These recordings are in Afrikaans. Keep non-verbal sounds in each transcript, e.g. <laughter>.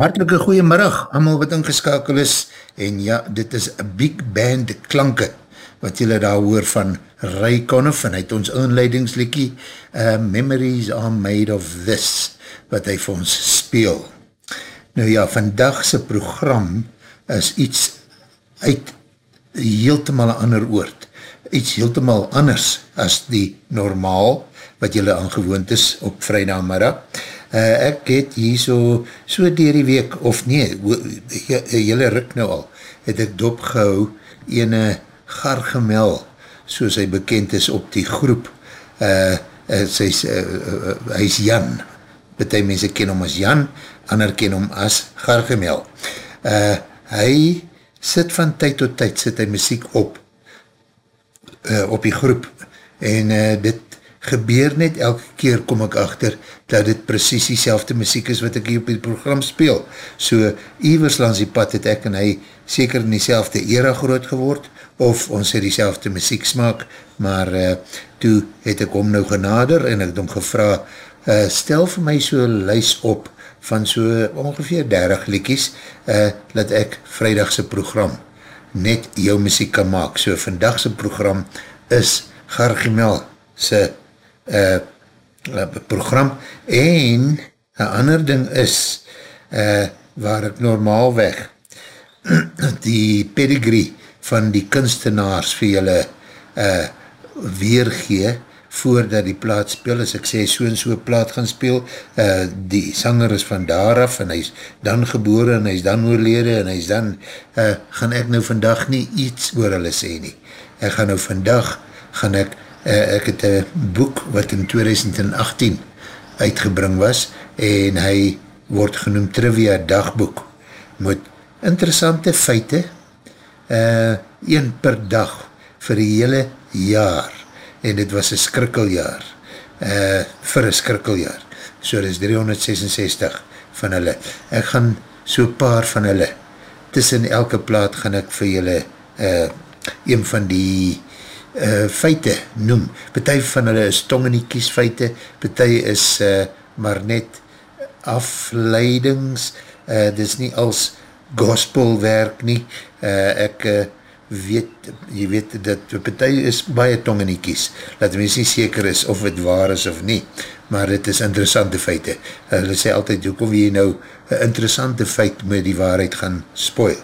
Hartelike goeiemiddag, allemaal wat ingeskakel is, en ja, dit is a big band klanke, wat jylle daar hoor van Ray Conniff, en hy het ons inleidingslikkie, uh, Memories are made of this, wat hy vir ons speel. Nou ja, vandagse program is iets uit heeltemal een ander oord, iets heeltemal anders as die normaal, wat jylle aangewoond is op vrijdagmiddag, uh, ek het hier so, so dier die week, of nee, jylle ruk nou al, het ek dopgehou ene gargemel, soos hy bekend is op die groep, uh, uh, sy, uh, uh, hy is Jan, betie mense ken hom as Jan, ander ken hom as gargemel. Uh, hy sit van tyd tot tyd, sit hy muziek op, uh, op die groep, en uh, dit gebeur net elke keer kom ek achter dat dit precies die selfde muziek is wat ek hier op die program speel. So, Ivers langs die pad het ek en hy seker in die era groot geword, of ons het die selfde muziek smaak, maar uh, toe het ek om nou genader en ek het om gevra, uh, stel vir my so lys op van so ongeveer 30 liekies, uh, dat ek vrijdagse program net jou muziek kan maak. So, vandagse program is Gargimel se uh, program en een ander ding is uh, waar ek normaalweg <clears throat> die pedigree van die kunstenaars vir julle uh, weergee voordat die plaat speel, as ek sê so en so plaat gaan speel, uh, die sanger is van daar af en hy is dan gebore en hy is dan oorlede en hy is dan, uh, gaan ek nou vandag nie iets oor hulle sê nie. Ek gaan nou vandag, gaan ek uh, ek het een boek wat in 2018 uitgebring was en hy word genoemd Trivia Dagboek met interessante feite uh, een per dag vir die hele jaar. En dit was een skrikkeljaar uh, vir een skrikkeljaar. So dit is 366 van hulle. Ek gaan so paar van hulle tussen elke plaat gaan ek vir julle uh, een van die uh, feite noem. Partij van hulle is tong in die kiesfeite, partij is uh, maar net afleidings, uh, dit is nie als gospelwerk nie, uh, ek uh, weet, jy weet dat partij is baie tong in die kies, dat mens nie seker is of het waar is of nie, maar het is interessante feite. Hulle sê altyd, hoe kom jy nou een interessante feit met die waarheid gaan spoil?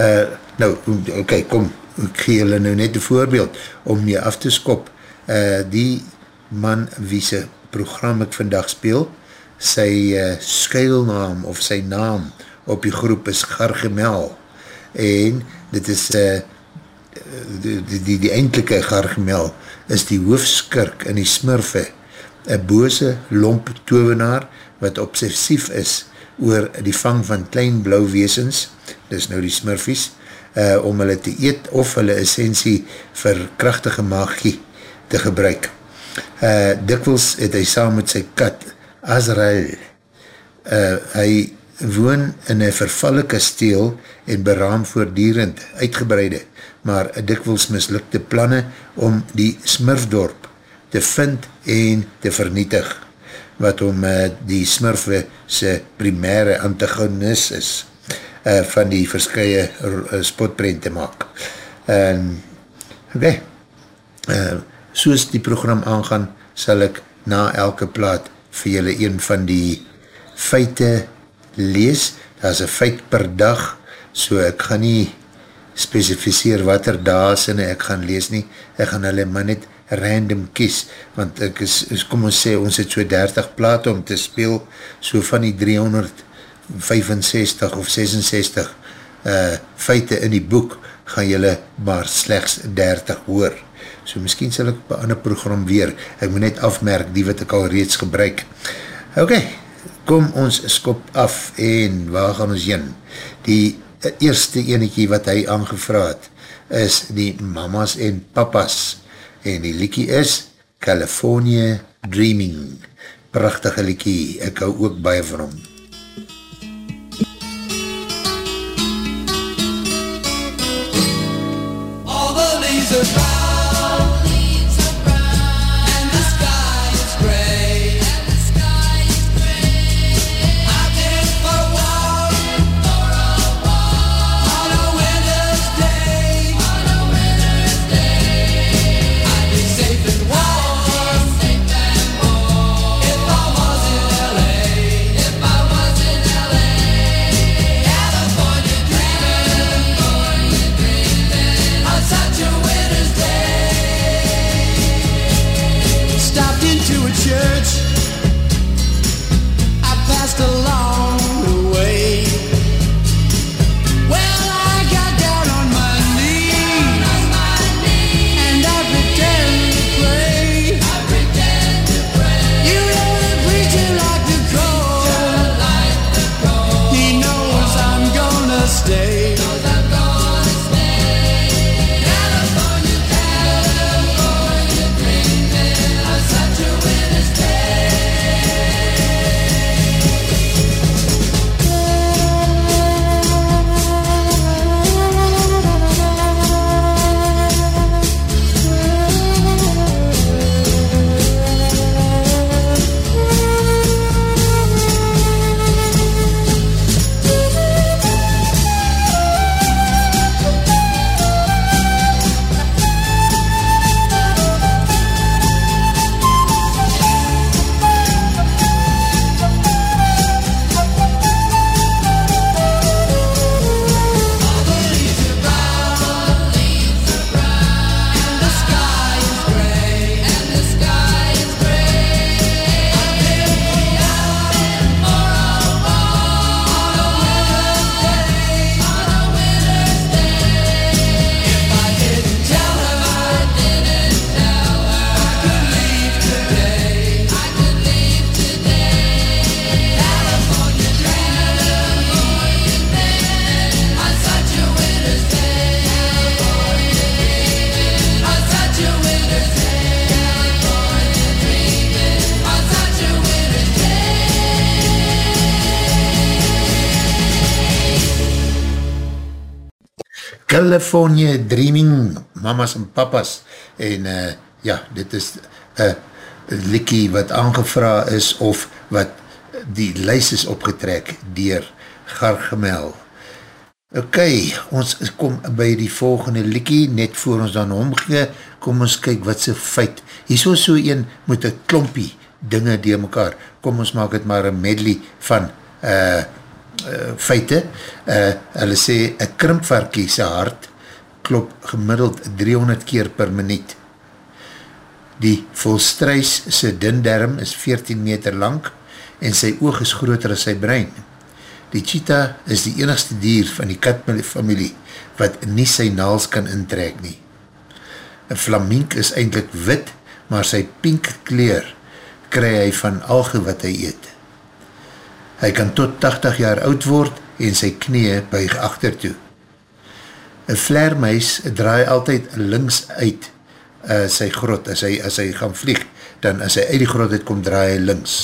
Uh, nou, oké, okay, kom, ek gee julle nou net een voorbeeld om jy af te skop. Uh, die man wie sy program ek vandag speel, sy uh, skuilnaam of sy naam op die groep is Gargemel en dit is uh, die, die, die eindelike Gargemel is die hoofskirk in die smurfe een bose lomp tovenaar wat obsessief is oor die vang van klein blauw weesens, dis nou die smurfies, uh, om hulle te eet of hulle essentie vir krachtige magie te gebruik. Uh, dikwels het hy saam met sy kat Azrael, uh, hy woon in een vervalle kasteel en beraam voordierend uitgebreide, maar dikwels mislukte planne om die smurfdorp te vind en te vernietig, wat om uh, die smurfe sy primaire antagonist is uh, van die verskye uh, spotprint te maak. En, okay. uh, soos die program aangaan, sal ek na elke plaat vir julle een van die feite lees. Daar is een feit per dag, so ek gaan nie specificeer wat er daar en ek gaan lees nie. Ek gaan hulle maar net random kies, want ek is, is kom ons sê, ons het so 30 plaat om te speel, so van die 300 65 of 66 uh, feite in die boek gaan jylle maar slechts 30 hoor. So miskien sal ek op een ander program weer, ek moet net afmerk die wat ek al reeds gebruik. Ok, kom ons skop af en waar gaan ons jyn? Die eerste enekie wat hy aangevraad is die mamas en papas en die liekie is California Dreaming. Prachtige liekie, ek hou ook baie van hom. California Dreaming, mamas en papas, en uh, ja, dit is een uh, likkie wat aangevra is, of wat die lys is opgetrek dier Gargemel. Ok, ons kom by die volgende likkie, net voor ons dan omgee, kom ons kyk wat sy feit. Hier so so een moet een klompie dinge die mekaar, kom ons maak het maar een medley van uh, uh, feite, uh, hulle sê, een krimpvarkie sy hart klop gemiddeld 300 keer per minuut. Die volstruis sy dinderm is 14 meter lang en sy oog is groter as sy brein. Die cheetah is die enigste dier van die katfamilie wat nie sy naals kan intrek nie. Een flamink is eindelijk wit, maar sy pink kleur kry hy van alge wat hy eet. Hy kan tot 80 jaar oud word en sy knie buig achter toe. Een vleermuis draai altyd links uit uh, sy grot. As hy, as hy gaan vlieg, dan as hy uit die grot uitkom, draai hy links.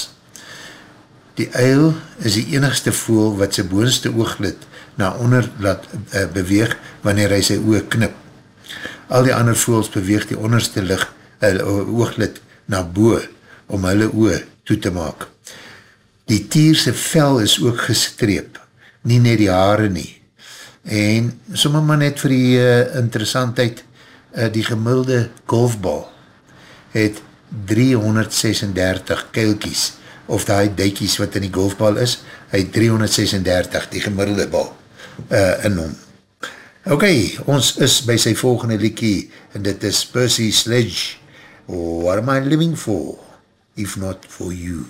Die uil is die enigste voel wat sy boonste ooglid na onder laat uh, beweeg wanneer hy sy oog knip. Al die ander voels beweeg die onderste licht, uh, ooglid na boe om hulle oog toe te maak. Die tierse vel is ook gestreep, nie net die haare nie. En sommer maar net vir die uh, interessantheid, uh, die gemiddelde golfbal het 336 keilkies, of die duikies wat in die golfbal is, hy 336, die gemiddelde bal, uh, in hom. Ok, ons is by sy volgende liekie, en dit is Percy Sledge, What am I living for, if not for you?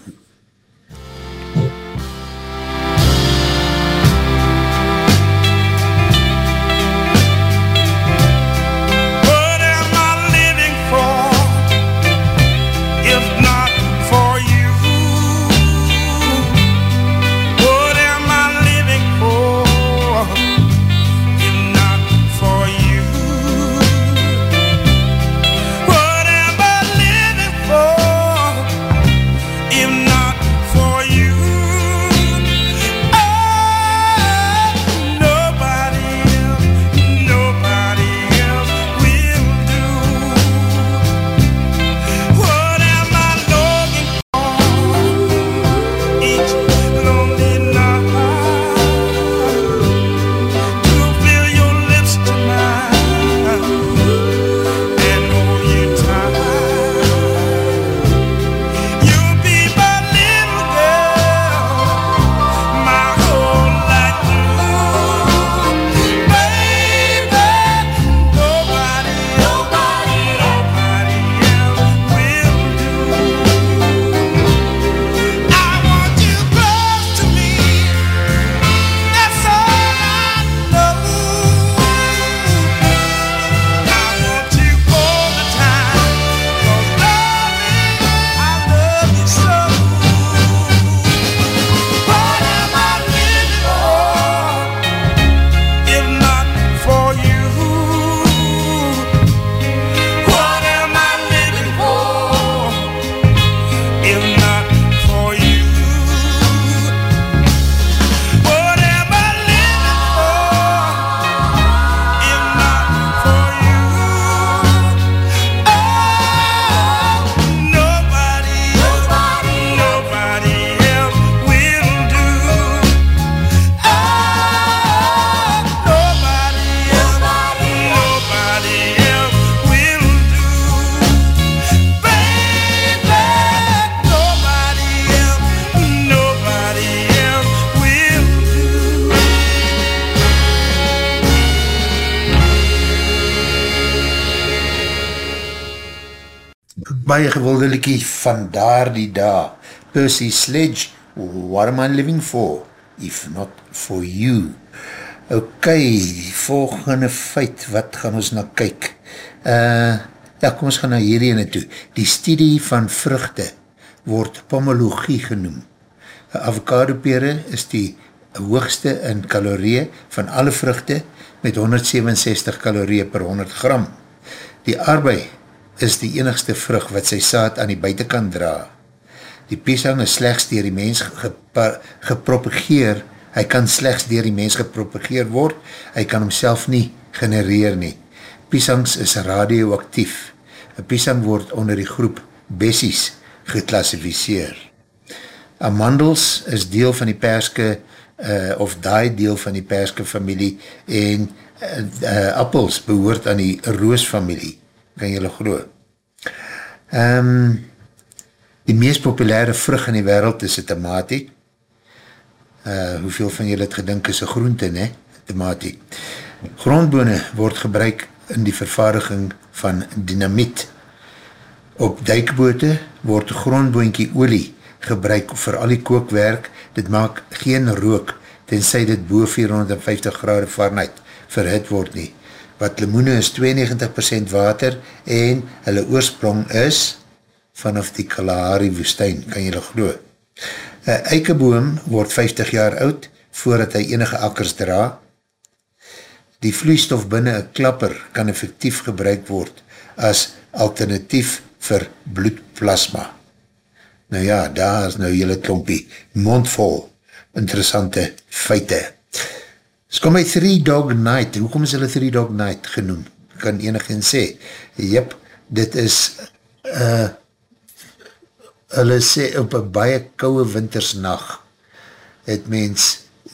Van daar die da. Percy Sledge, what am I living for, if not for you? Ok, die volgende feit, wat gaan ons nou kyk? Uh, ja, kom ons gaan na hierdie ene toe. Die studie van vruchte word pomologie genoem. Avocado pere is die hoogste in kalorieën van alle vruchte met 167 kalorieën per 100 gram. Die arbei is die enigste vrug wat sy saad aan die buitenkant dra. Die piesang is slechts dier die mens gepropageer, hy kan slechts dier die mens gepropageer word, hy kan homself nie genereer nie. Piesangs is radioactief. Een piesang word onder die groep bessies geklassificeer. Amandels is deel van die perske uh, of daai deel van die perske familie en uh, uh, appels behoort aan die roosfamilie kan jylle glo. Um, die meest populaire vrug in die wereld is die tomatie. Uh, hoeveel van jylle het gedink is een groente, ne? Tomatie. Grondbone word gebruik in die vervaardiging van dynamiet. Op duikboote word grondboonkie olie gebruik vir al die kookwerk. Dit maak geen rook tenzij dit boe 450 grade Fahrenheit verhit word nie wat limoene is 92% water en hulle oorsprong is vanaf die Kalahari woestijn, kan jylle glo. Een eikeboom word 50 jaar oud voordat hy enige akkers dra. Die vloeistof binnen een klapper kan effectief gebruik word as alternatief vir bloedplasma. Nou ja, daar is nou jylle klompie mondvol interessante feite. Is kom by Three Dog Night, hoekom is hulle Three Dog Night genoem? Kan enigeen sê. Jep, dit is uh, hulle sê op een baie kouwe wintersnacht het mens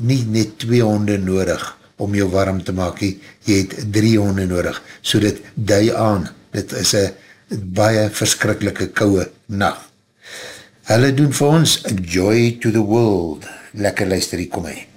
nie net twee honde nodig om jou warm te maak, jy het drie honde nodig, so dit dui aan, dit is een baie verskrikkelike kouwe nacht. Hulle doen vir ons Joy to the World, lekker luister hier, kom hy.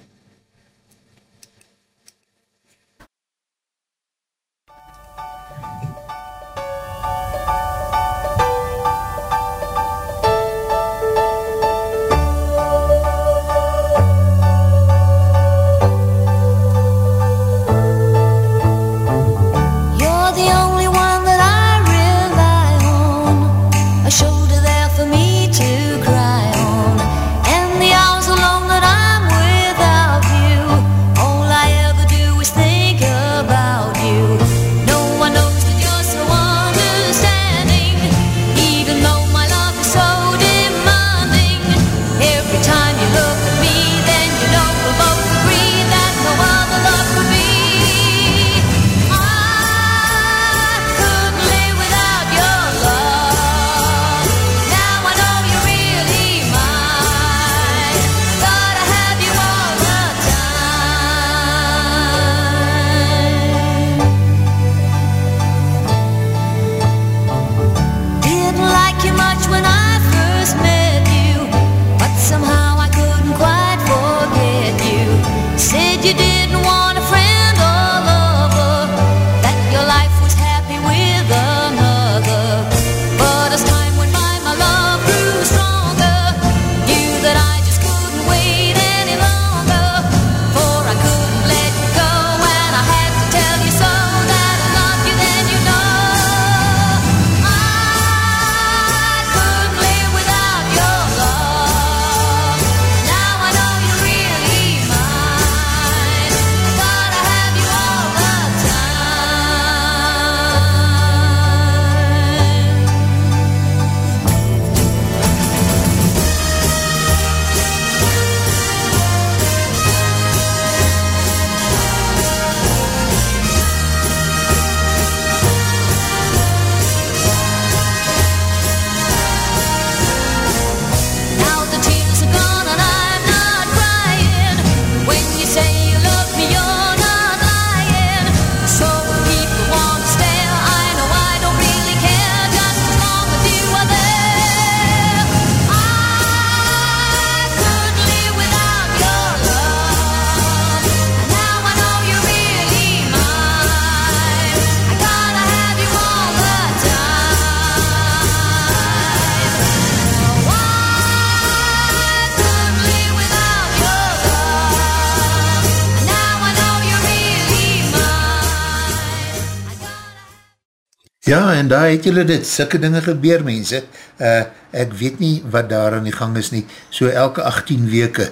Daar het julle dit, sikke dinge gebeur, mense. Uh, ek weet nie wat daar aan die gang is nie. So elke 18 weke,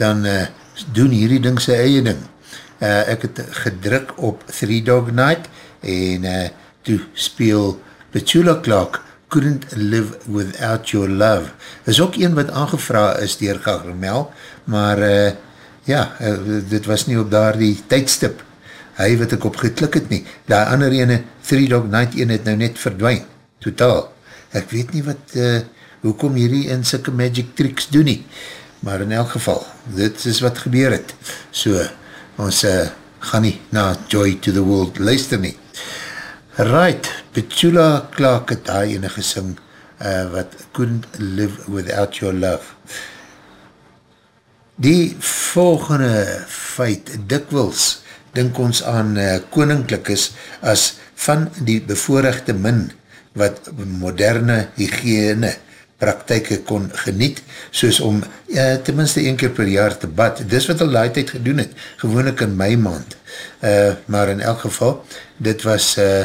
dan uh, doen hierdie ding sy eie ding. Uh, ek het gedruk op Three Dog Night, en uh, toe speel Petula Clark, Couldn't Live Without Your Love. Is ook een wat aangevra is dier Gagamel, maar uh, ja, uh, dit was nie op daar die tydstip hy wat ek op geklik het nie, die ander ene, Three Dog Night ene het nou net verdwijn, totaal. Ek weet nie wat, uh, hoekom hierdie in sikke magic tricks doen nie, maar in elk geval, dit is wat gebeur het. So, ons uh, gaan nie na Joy to the World luister nie. Right, Petula Clark het daar ene gesing, uh, wat couldn't live without your love. Die volgende feit, dikwils, dink ons aan uh, koninklikes as van die bevoorrechte min wat moderne hygiëne praktijke kon geniet, soos om uh, tenminste een keer per jaar te bad. Dis wat al die tijd gedoen het, gewoonlik in my maand. Uh, maar in elk geval, dit was uh,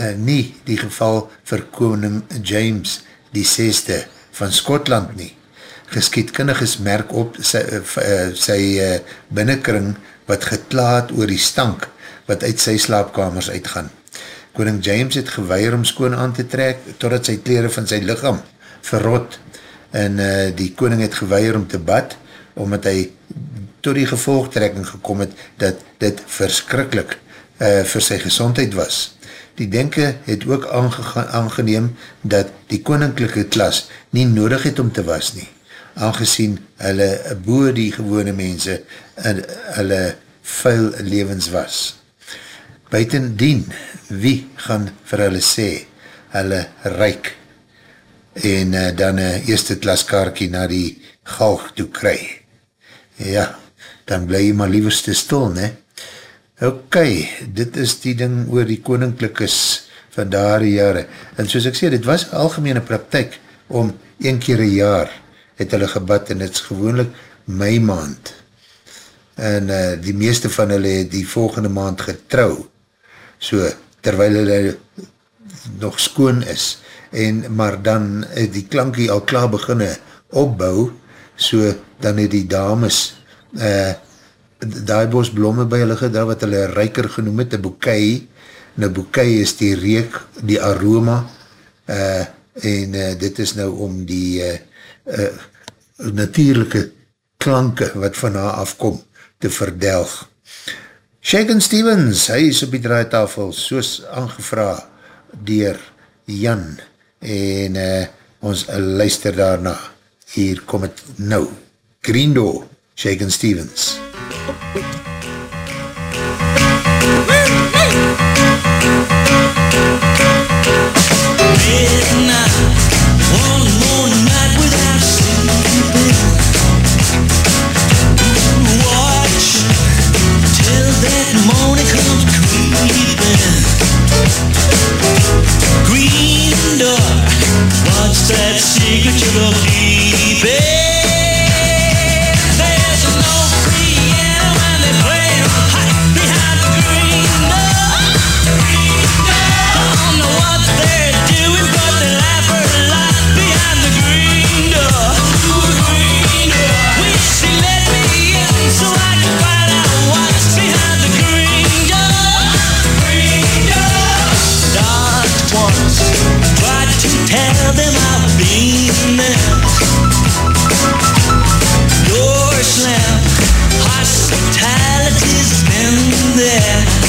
uh, nie die geval vir koning James die seste van Skotland nie. Geskietkundiges merk op sy, uh, sy uh, binnenkring wat geklaad oor die stank wat uit sy slaapkamers uitgaan. Koning James het geweier om skoon aan te trek totdat sy kleren van sy lichaam verrot en uh, die koning het geweier om te bad omdat hy tot die gevolgtrekking gekom het dat dit verskrikkelijk uh, vir sy gezondheid was. Die denke het ook aangeneem dat die koninklijke klas nie nodig het om te was nie aangezien hulle boer die gewone mense en hulle vuil levens was. Buitendien, wie gaan vir hulle sê, hulle reik en uh, dan een eerste klaskaarkie na die galg toe kry. Ja, dan bly jy maar lieverste stil, ne? Ok, dit is die ding oor die koninklikes van daar jare. En soos ek sê, dit was algemene praktijk om een keer een jaar het hulle gebad en het is gewoonlik my maand. En uh, die meeste van hulle het die volgende maand getrouw. So, terwyl hulle nog skoon is. En, maar dan het die klankie al klaar beginne opbou, so dan het die dames uh, daai bos blomme by hulle gedra, wat hulle ryker genoem het, een boekei. Nou boekei is die reek, die aroma, uh, en uh, dit is nou om die uh, uh, natuurlijke klanke wat van haar afkom te verdelg. Shaken Stevens, hy is op die draaitafel soos aangevra dier Jan en uh, ons luister daarna. Hier kom het nou. Green Door, Shaken Stevens. Midnight that secret you will keep it. Oeps, in there.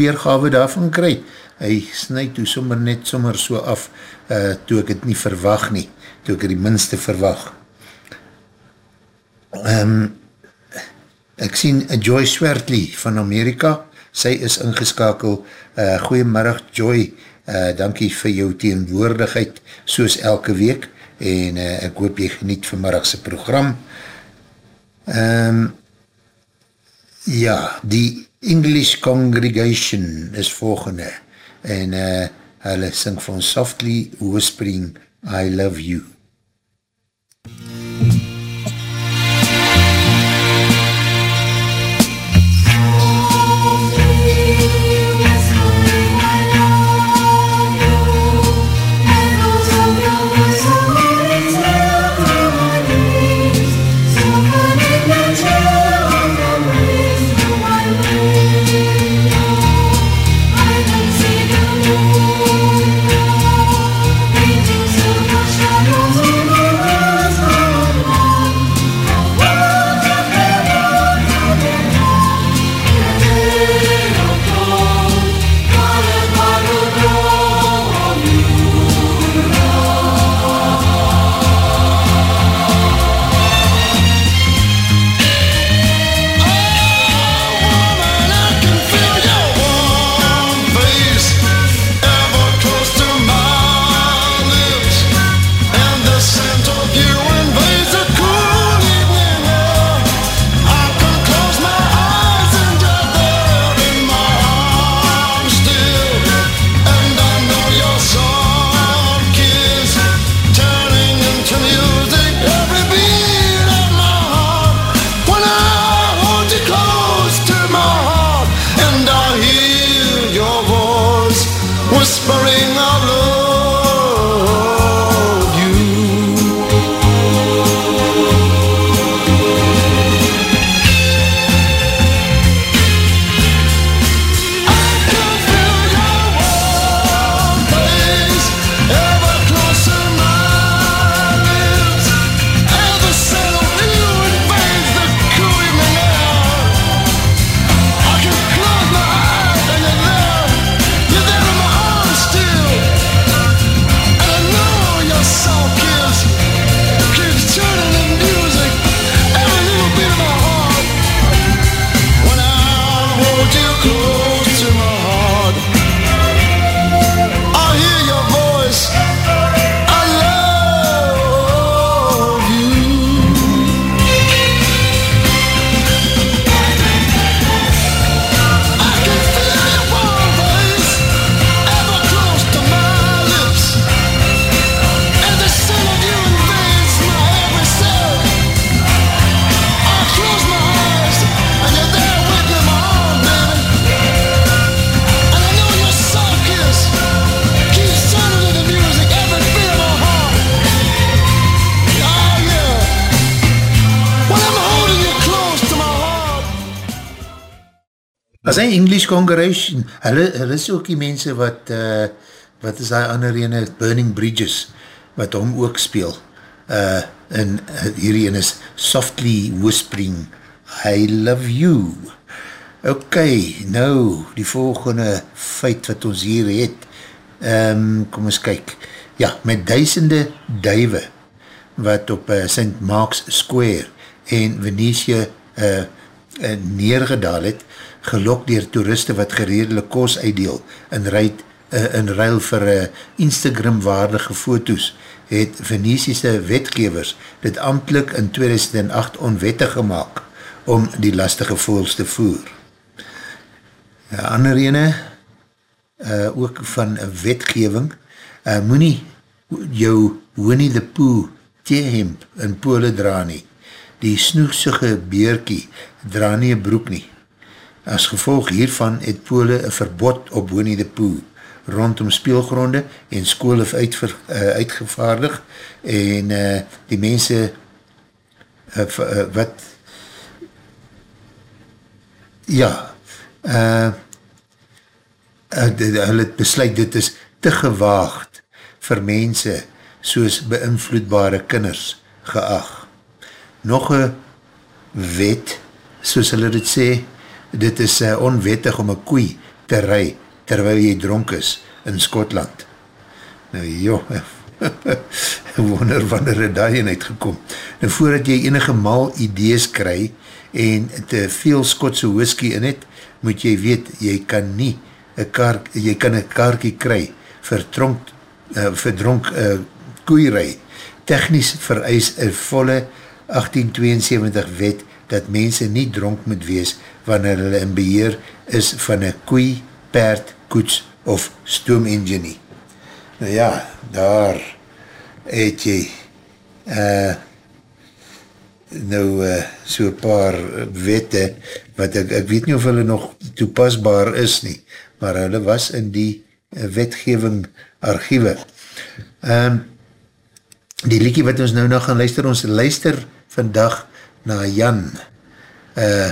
Weergawe daarvan kry. Hy snuit toe sommer net sommer so af, uh, toe ek het nie verwag nie, toe ek het die minste verwag. Um, ek sien Joy Swertley van Amerika, sy is ingeskakel, uh, goeiemiddag Joy, uh, dankie vir jou teenwoordigheid, soos elke week, en uh, ek hoop jy geniet vanmiddagse program. Um, ja, die English Congregation is volgende en uh, hulle sing van Softly Whispering I Love You. As English Congregation, hulle, hulle is ook die mense wat, uh, wat is die ander ene, Burning Bridges, wat hom ook speel. Uh, en hierdie ene is Softly Whispering, I Love You. Ok, nou, die volgende feit wat ons hier het, um, kom ons kyk. Ja, met duisende duive, wat op uh, St. Mark's Square en Venetië uh, uh, neergedaal het, gelok dier toeriste wat geredelik kos uitdeel in, ruid, uh, in ruil vir uh, Instagram waardige foto's het Venetiese wetgevers dit amtlik in 2008 onwettig gemaakt om die lastige voels te voer. Een ander ene, uh, ook van wetgeving, uh, moet nie jou Winnie the Pooh theehemp in pole dra nie. Die snoegsige beerkie dra nie een broek nie. As gevolg hiervan het Pole een verbod op Winnie the Pooh rondom speelgronde en school het uitver, uh, uitgevaardig en uh, die mense uh, uh, wat ja uh, uh, hulle het besluit dit is te gewaagd vir mense soos beïnvloedbare kinders geag. Nog een wet, soos hulle dit sê, dit is uh, onwettig om een koei te rij terwyl jy dronk is in Skotland. Nou joh, <laughs> wonder wanneer het daarin uitgekom. Nou voordat jy enige mal idees kry en te veel Skotse whisky in het, moet jy weet, jy kan nie een kaart, jy kan een kaartje kry vir dronk, uh, vir dronk uh, koeierij. Technisch vereis een volle 1872 wet dat mense nie dronk moet wees wanneer hulle in beheer is van een koei, perd, koets of stoomengenie. Nou ja, daar het jy uh, nou uh, so paar wette wat ek, ek weet nie of hulle nog toepasbaar is nie, maar hulle was in die wetgeving archiewe. Um, die liekie wat ons nou nog gaan luister, ons luister vandag na Jan, uh,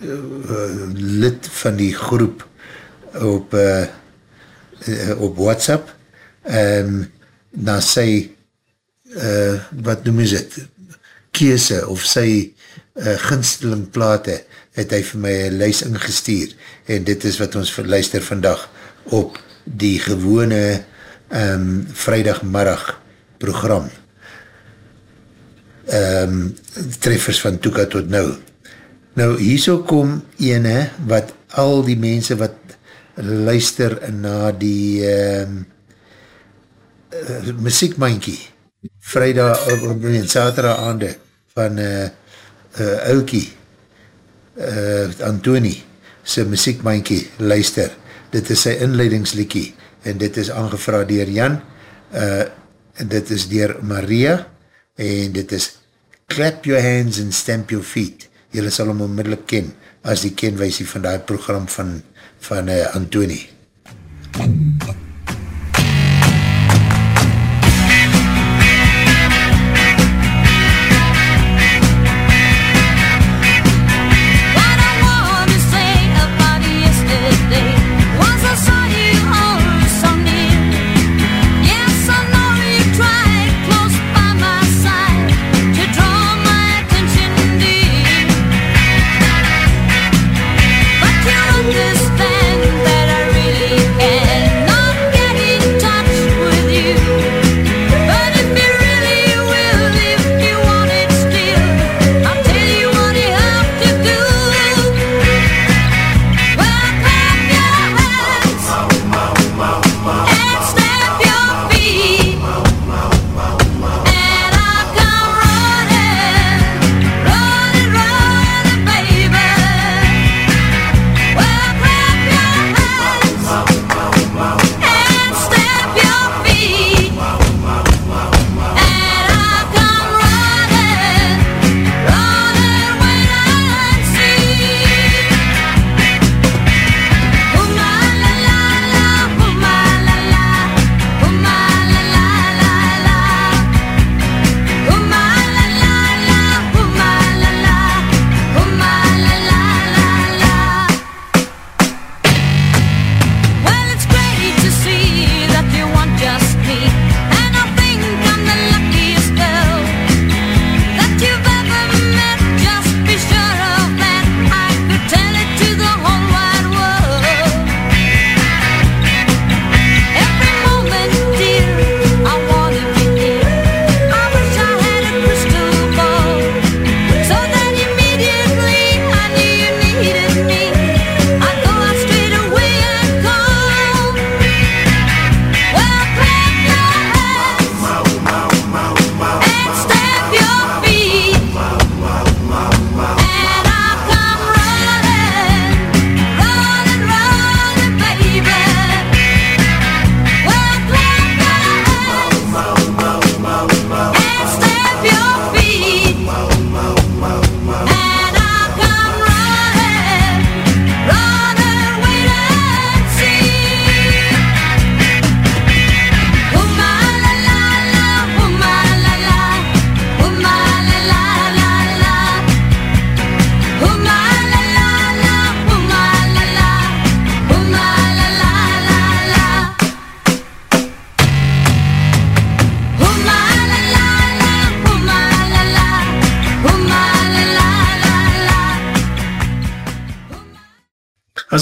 lid van die groep op uh, uh, op WhatsApp um, na sy uh, wat noem is het kese of sy uh, ginsteling plate het hy vir my een lys ingestuur en dit is wat ons verluister vandag op die gewone um, vrijdagmiddag program. Um, treffers van Toeka tot nou nou hier so kom ene wat al die mense wat luister na die um, uh, muziekmankie vrijdag op uh, saterdag aande van uh, uh, Oukie uh, Antoni sy muziekmankie luister. Dit is sy inleidingslikkie en dit is aangevra dier Jan uh, en dit is dier Maria en dit is clap your hands and stamp your feet jylle sal hom onmiddellik ken as die kenwijsie van die program van van uh, Antoni. Understand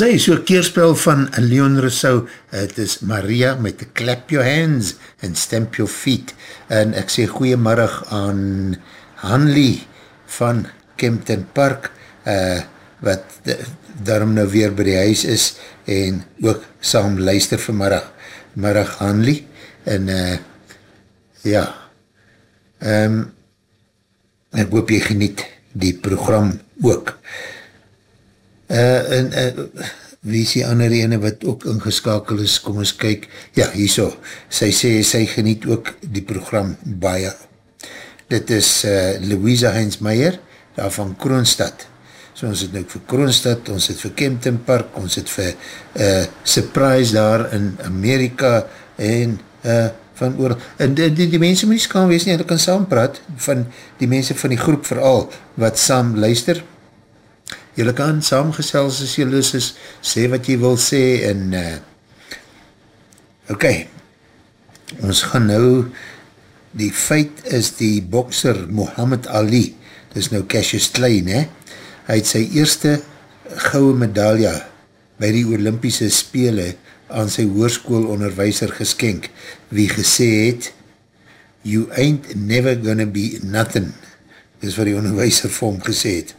Hy, so keerspel van Leon Rousseau, het is Maria met Clap Your Hands and Stamp Your Feet. En ek sê goeiemiddag aan Hanley van Kempton Park, uh, wat daarom nou weer by die huis is en ook saam luister vanmiddag. Middag Hanley en uh, ja, um, ek hoop jy geniet die program ook. Uh, en uh, wie is die ander ene wat ook ingeskakel is, kom ons kyk, ja, hierso, sy sê, sy geniet ook die program baie. Dit is uh, Louisa Heinz Meijer, daar van Kroonstad. So ons het nou vir Kroonstad, ons het vir Kempton Park, ons het vir uh, Surprise daar in Amerika en uh, van oor, en die, die, die mense moet nie skaam wees nie, hulle kan saam praat, van die mense van die groep vooral, wat saam luister, jylle kan saamgesels as jy lus is, sê wat jy wil sê, en uh, ok, ons gaan nou, die feit is die bokser Muhammad Ali, dis nou Cassius Clay, ne? hy het sy eerste gouwe medaille by die Olympiese Spelen aan sy hoerskoolonderwijser geskenk, wie gesê het, you ain't never gonna be nothing, dis wat die onderwijser vir hom gesê het.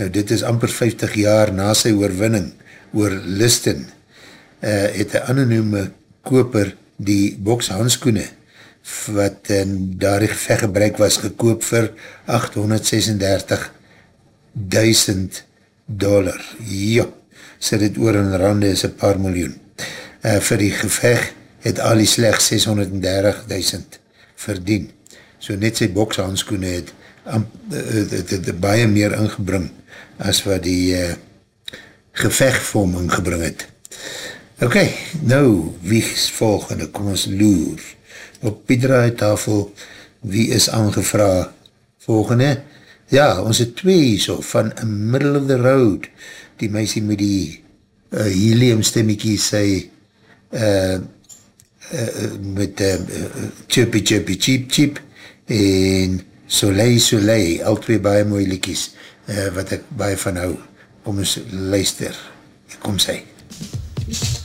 Nou, dit is amper 50 jaar na sy oorwinning oor Listen, uh, het een anonieme koper die bokshandskoene wat in daar die gevechtgebruik was gekoop vir 836.000 dollar. Ja, sê dit oor in rande is een paar miljoen. Uh, vir die gevecht het Ali slechts 630.000 verdien. So net sy bokshandskoene het, um, het, het, het baie meer ingebring as wat die uh, gevecht vir hom ingebring het. Ok, nou, wie is volgende? Kom ons loer. Op Piedra tafel, wie is aangevra? Volgende? Ja, ons het twee so, van a middle of the road, die meisie met die uh, helium stemmiekie sy uh, uh, met uh, chirpy chirpy cheep cheep en soleil soleil, al twee baie mooie liekies uh, wat ek baie van hou. Kom ons luister. Kom sy. Bye.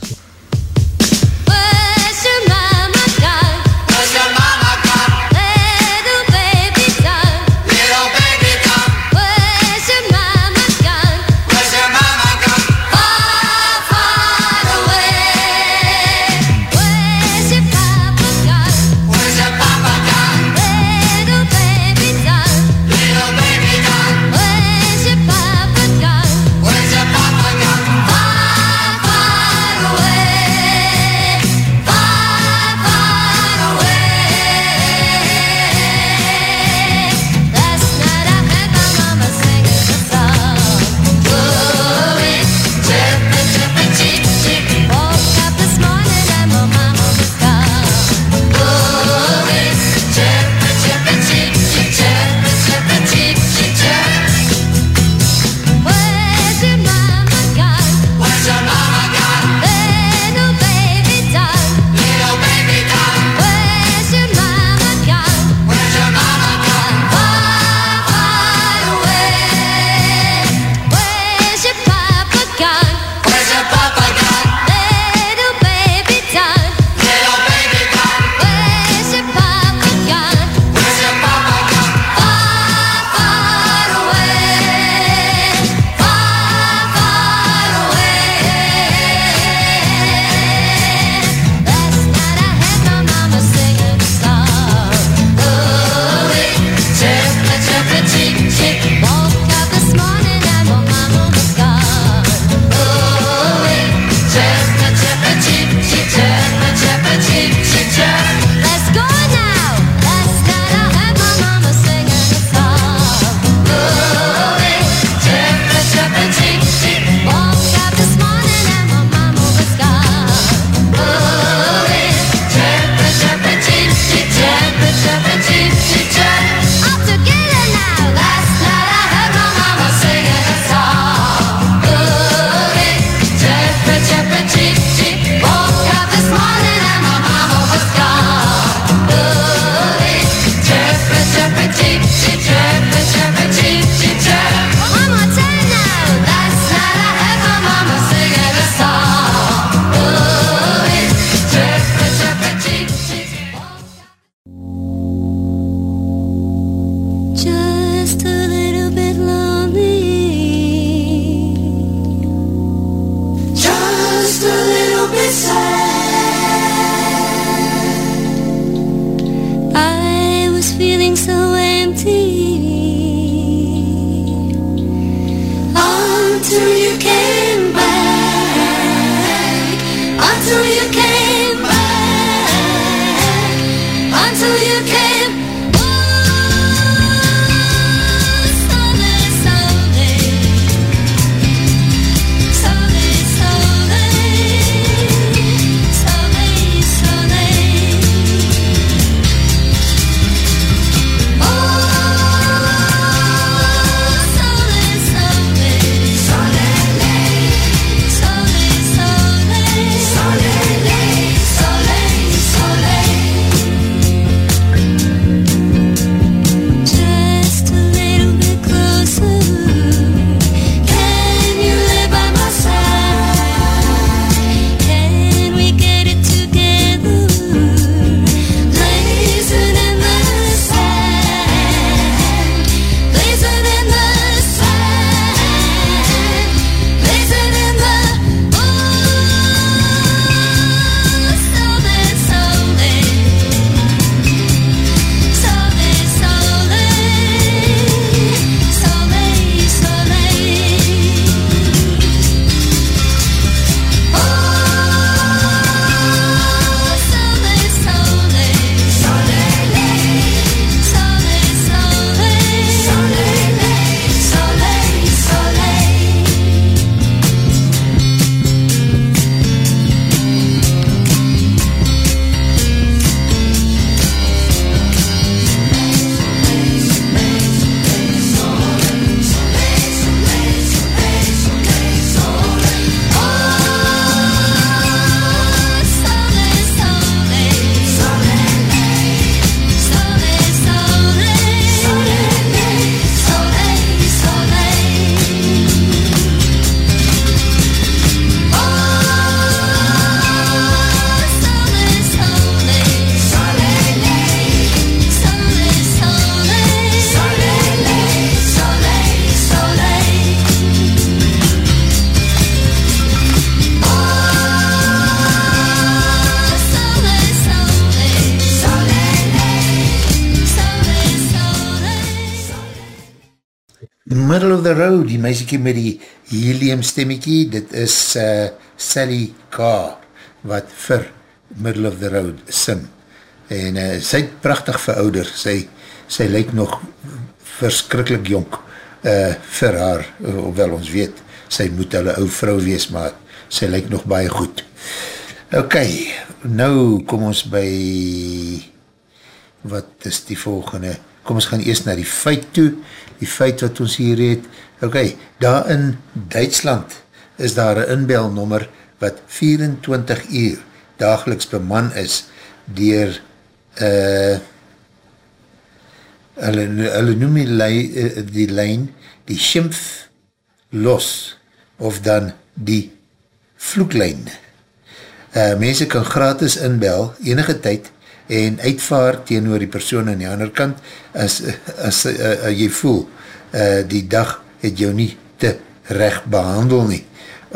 Middle of the Road, die meisiekie met die helium stemmiekie, dit is uh, Sally Carr, wat vir Middle of the Road sing. En uh, sy het prachtig verouder, sy, sy lyk nog verskrikkelijk jonk uh, vir haar, hoewel ons weet, sy moet hulle ou vrou wees, maar sy lyk nog baie goed. Ok, nou kom ons by, wat is die volgende, kom ons gaan eerst na die feit toe, die feit wat ons hier het, ok, daar in Duitsland is daar een inbelnummer wat 24 uur dageliks beman is dier uh, hulle, hulle noem die, lei, uh, die lijn die Schimpf los of dan die vloeklijn. Uh, mense kan gratis inbel enige tyd en uitvaar teenoor die persoon aan die ander kant as, as uh, uh, jy voel uh, die dag het jou nie te recht behandel nie.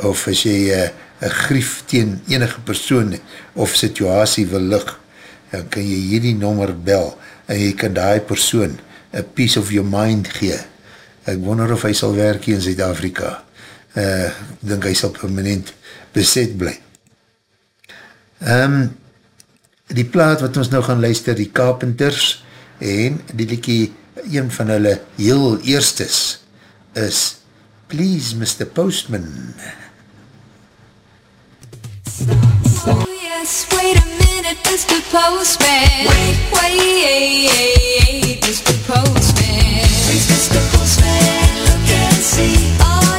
Of as jy uh, een grief teen enige persoon of situasie wil lig dan kan jy hierdie nommer bel en jy kan die persoon a piece of your mind gee. Ek wonder of hy sal werk hier in Zuid-Afrika. Uh, dink hy sal permanent beset bly. Um, die plaat wat ons nou gaan luister, die Carpenters, en die liekie, een van hulle heel eerstes, is Please Mr. Postman. Oh yes, wait a minute Mr. Postman Wait, wait, Mr. Postman Please Mr. Postman, look and see Oh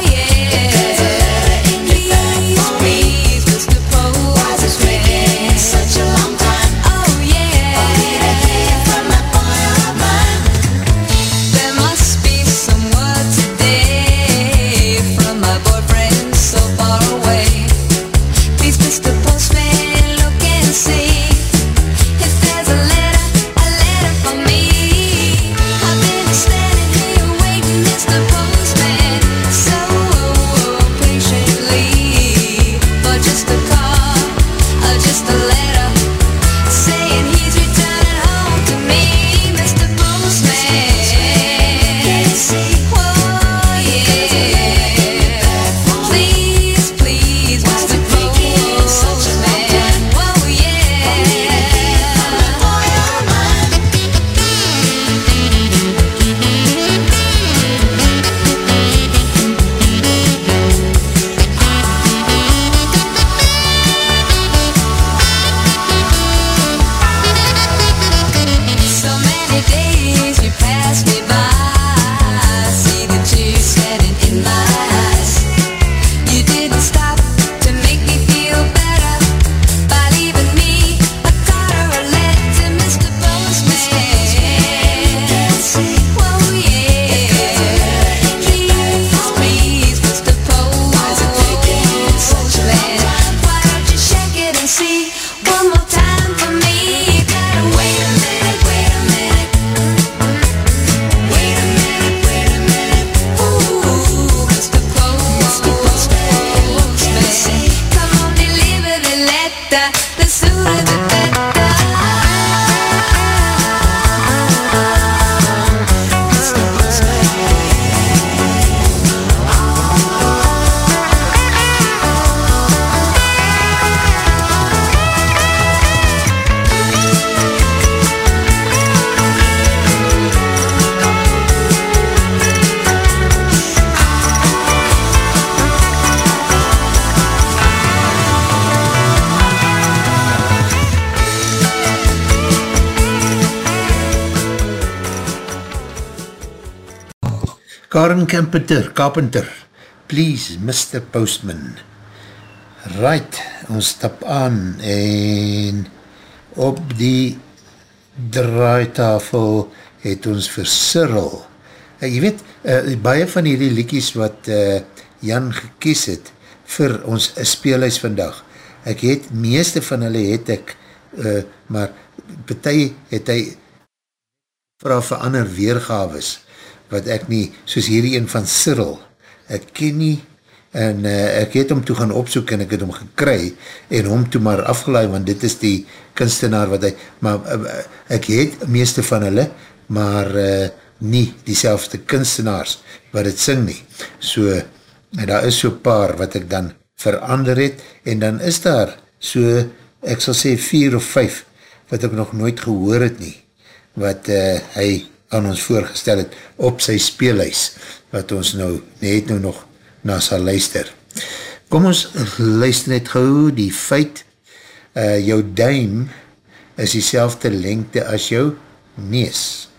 Karen Carpenter, Carpenter, please, Mr. Postman. Right, ons stap aan en op die draaitafel het ons vir Cyril. Uh, jy weet, uh, baie van die liekies wat uh, Jan gekies het vir ons speelhuis vandag, ek het, meeste van hulle het ek, uh, maar betie het hy vir al verander weergaves, wat ek nie, soos hierdie een van Cyril, ek ken nie, en uh, ek het hom toe gaan opsoek en ek het hom gekry, en hom toe maar afgeleid, want dit is die kunstenaar wat hy, maar uh, ek het meeste van hulle, maar uh, nie die kunstenaars wat het sing nie. So, en daar is so paar wat ek dan verander het, en dan is daar so, ek sal sê vier of vijf, wat ek nog nooit gehoor het nie, wat uh, hy aan ons voorgestel het op sy speelhuis, wat ons nou net nou nog na sal luister. Kom ons luister net gauw die feit, uh, jou duim is die selfde lengte as jou nees.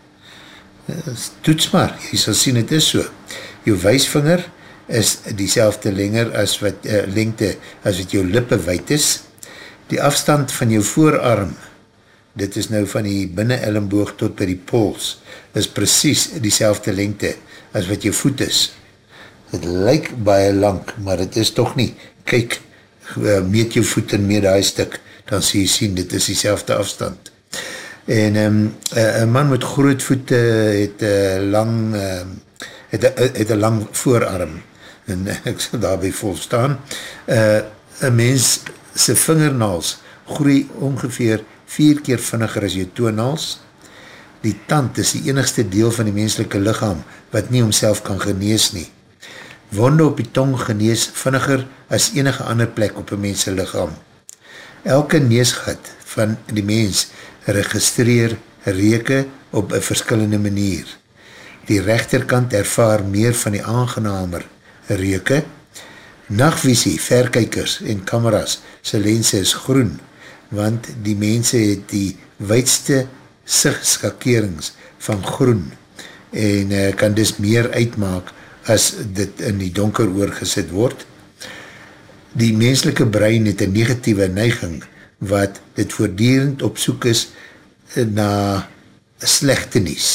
Uh, toets maar, jy sal sien het is so. Jou wijsvinger is die selfde lenger as wat, uh, lengte as wat jou lippe wijd is. Die afstand van jou voorarm, dit is nou van die binnen ellenboog tot by die pols, is precies die selfde lengte as wat jou voet is. Het lyk baie lang, maar het is toch nie, kyk, eh, meet jou voet en meet die stuk, dan sê jy sien, dit is die selfde afstand. En um, een man met groot voete het een lang, um, het, het een lang voorarm, en <laughs> ek sal daarby volstaan, uh, een mens sy vingernaals groei ongeveer vier keer vinniger as jou toonnaals, die tand is die enigste deel van die menselike lichaam, wat nie homself kan genees nie. Wonde op die tong genees vinniger as enige ander plek op een mense lichaam. Elke neesgat van die mens registreer reke op een verskillende manier. Die rechterkant ervaar meer van die aangenamer reke. Nachtvisie, verkijkers en kameras, sy lense is groen, want die mense het die weidste sigskakerings van groen en uh, kan dus meer uitmaak as dit in die donker oorgesit word. Die menselike brein het een negatieve neiging wat dit voordierend op soek is na slechte nies.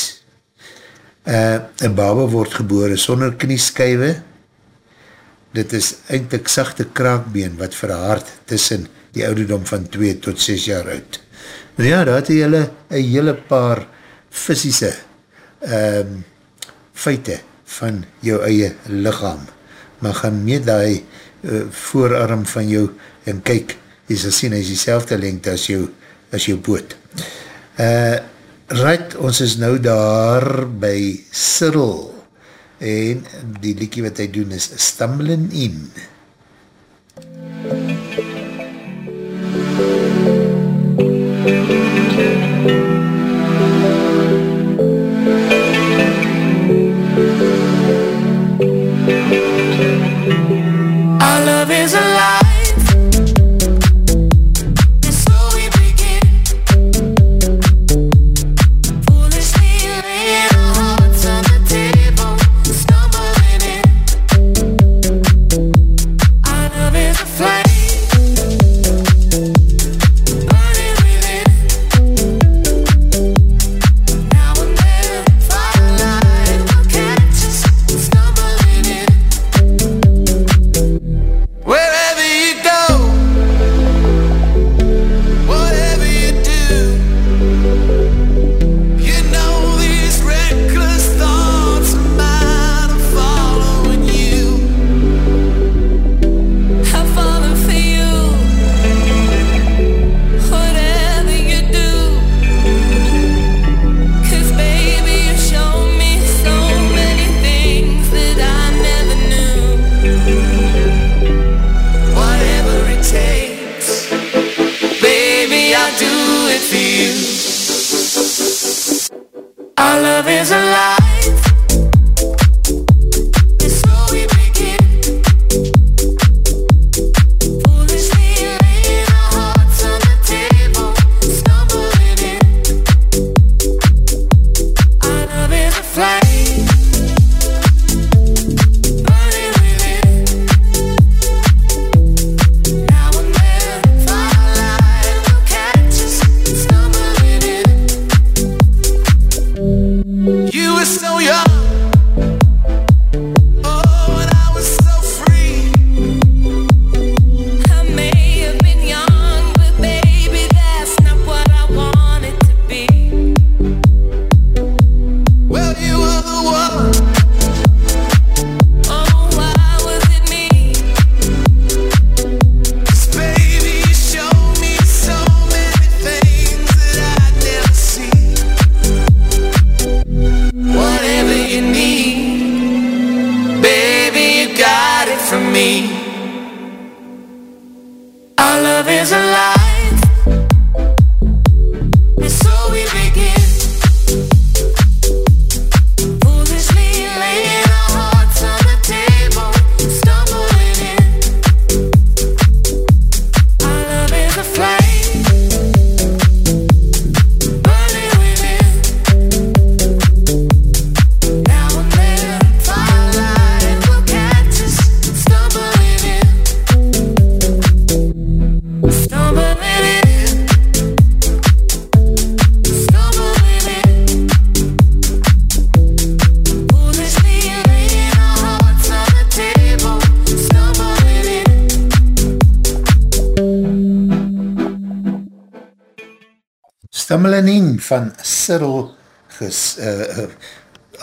Uh, een baba word gebore sonder knieskywe. Dit is eindelijk sachte kraakbeen wat verhaard tussen die ouderdom van 2 tot 6 jaar uit. Nou ja, daar het jy een hele paar fysische um, feite van jou eie lichaam. Maar gaan met die uh, voorarm van jou en kyk, jy sal sien, hy is die selfde lengte as jou, as jou boot. Uh, right, ons is nou daar by Cyril en die liekie wat hy doen is Stumbling In. You were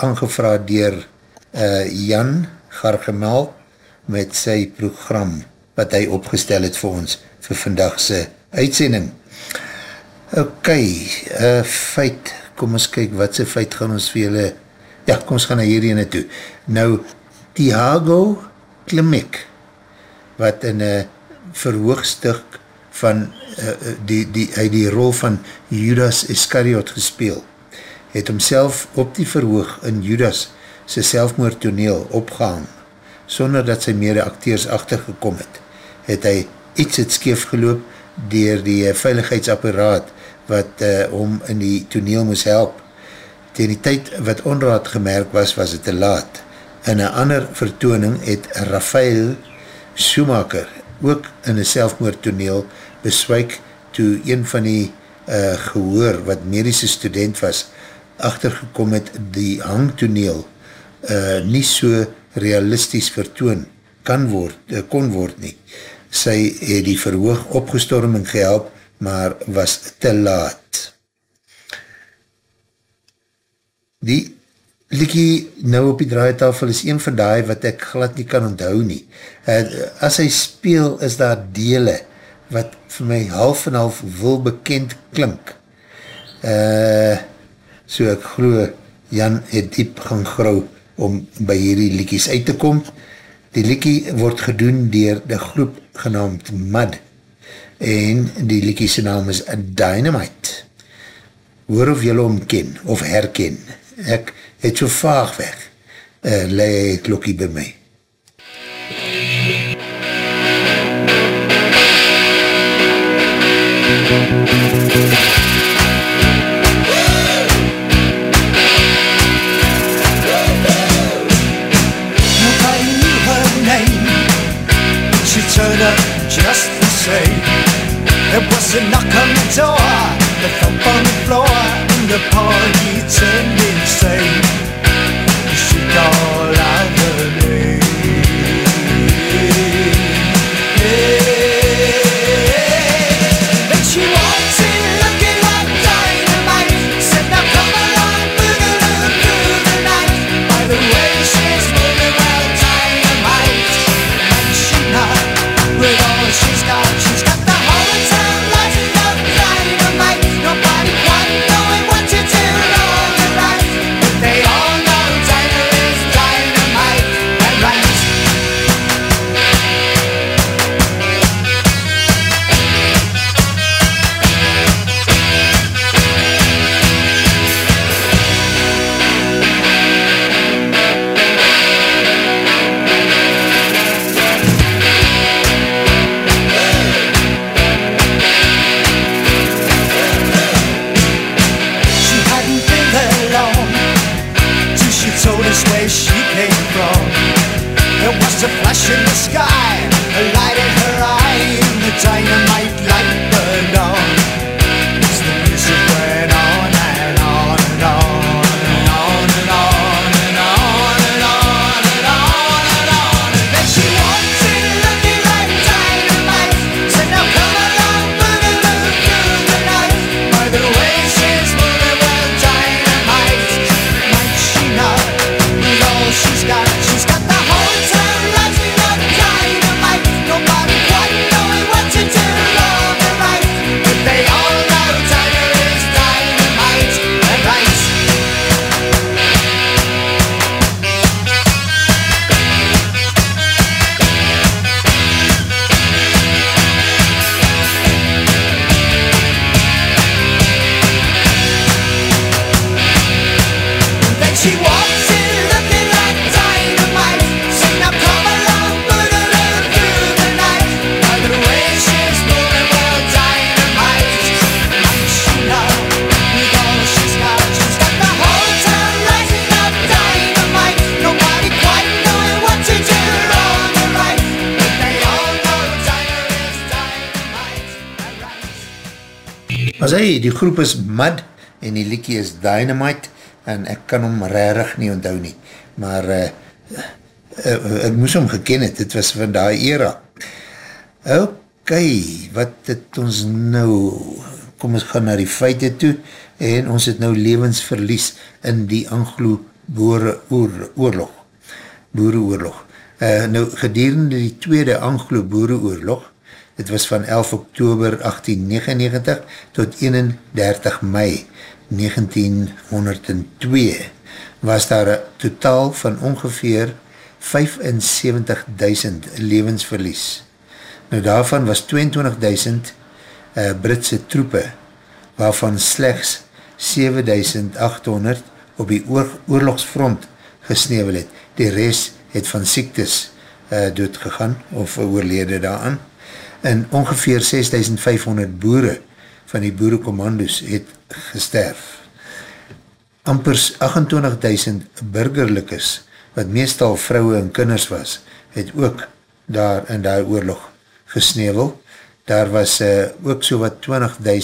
aangevraad dier uh, Jan Gargemel met sy program wat hy opgestel het vir ons vir vandagse uitsending. Ok, uh, feit, kom ons kyk wat sy feit gaan ons vir julle, ja, kom ons gaan na hierdie ene toe. Nou, Thiago Klimek, wat in een verhoogstuk van uh, die, die, hy die rol van Judas Iscariot gespeel, het homself op die verhoog in Judas sy selfmoordtoneel opgehang, sonder dat sy mede acteurs achtergekom het, het hy iets het skeef geloop dier die veiligheidsapparaat wat uh, om in die toneel moes help. Ten die tyd wat onraad gemerk was, was het te laat. In een ander vertooning het Raphael Schumacher ook in een selfmoordtoneel beswijk toe een van die uh, gehoor wat medische student was, achtergekom het die hangtoneel uh, nie so realistisch vertoon kan word, uh, kon word nie. Sy het die verhoog opgestorming gehelp, maar was te laat. Die liekie nou op die draaitafel is een van die wat ek glad nie kan onthou nie. Uh, as hy speel is daar dele wat vir my half en half wil bekend klink. Uh, so ek glo Jan het diep gaan grou om by hierdie liekies uit te kom. Die liekie word gedoen dier die groep genaamd Mud en die liekies naam is Dynamite. Hoor of jylle om ken of herken. Ek het so vaag weg. Uh, Lei klokkie by my. just There was a knock on the door, the thump on the floor, and the party turned insane. She called die groep is Mud en die liekie is Dynamite en ek kan hom rarig nie onthou nie, maar uh, uh, ek moes hom geken het, het was van die era. Ok, wat het ons nou, kom ons gaan na die feite toe, en ons het nou levensverlies in die Anglo-Boere-oorlog. Boere-oorlog. Uh, nou, gedurende die tweede Anglo-Boere-oorlog, het was van 11 oktober 1899 tot 31 mei 1902, was daar een totaal van ongeveer 75.000 levensverlies. Nou daarvan was 22.000 uh, Britse troepe, waarvan slechts 7800 op die oor, oorlogsfront gesnevel het. Die rest het van siektes uh, doodgegaan of oorlede daaraan. En ongeveer 6500 boere van die boerekommandos het gesterf. Ampers 28.000 burgerlikes, wat meestal vrouwe en kinders was, het ook daar in die oorlog gesnevel daar was uh, ook so wat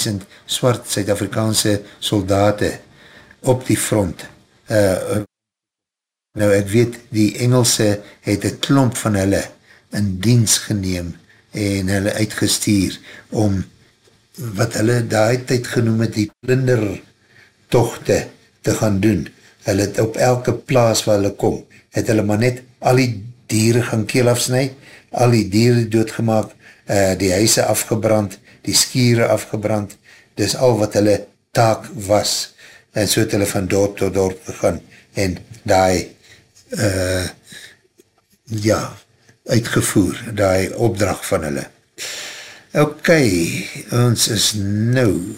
20.000 swart Suid-Afrikaanse soldaten op die front. Uh, nou ek weet, die Engelse het een klomp van hulle in diens geneem en hulle uitgestuur om wat hulle daai tyd genoem het, die plindertochte te gaan doen. Hulle het op elke plaas waar hulle kom, het hulle maar net al die dieren gaan keel afsnij, al die dieren doodgemaak, uh, die huise afgebrand, die skiere afgebrand, dis al wat hulle taak was, en so het hulle van dorp tot dorp gegaan, en die uh, ja, uitgevoer, die opdracht van hulle. Ok, ons is nou,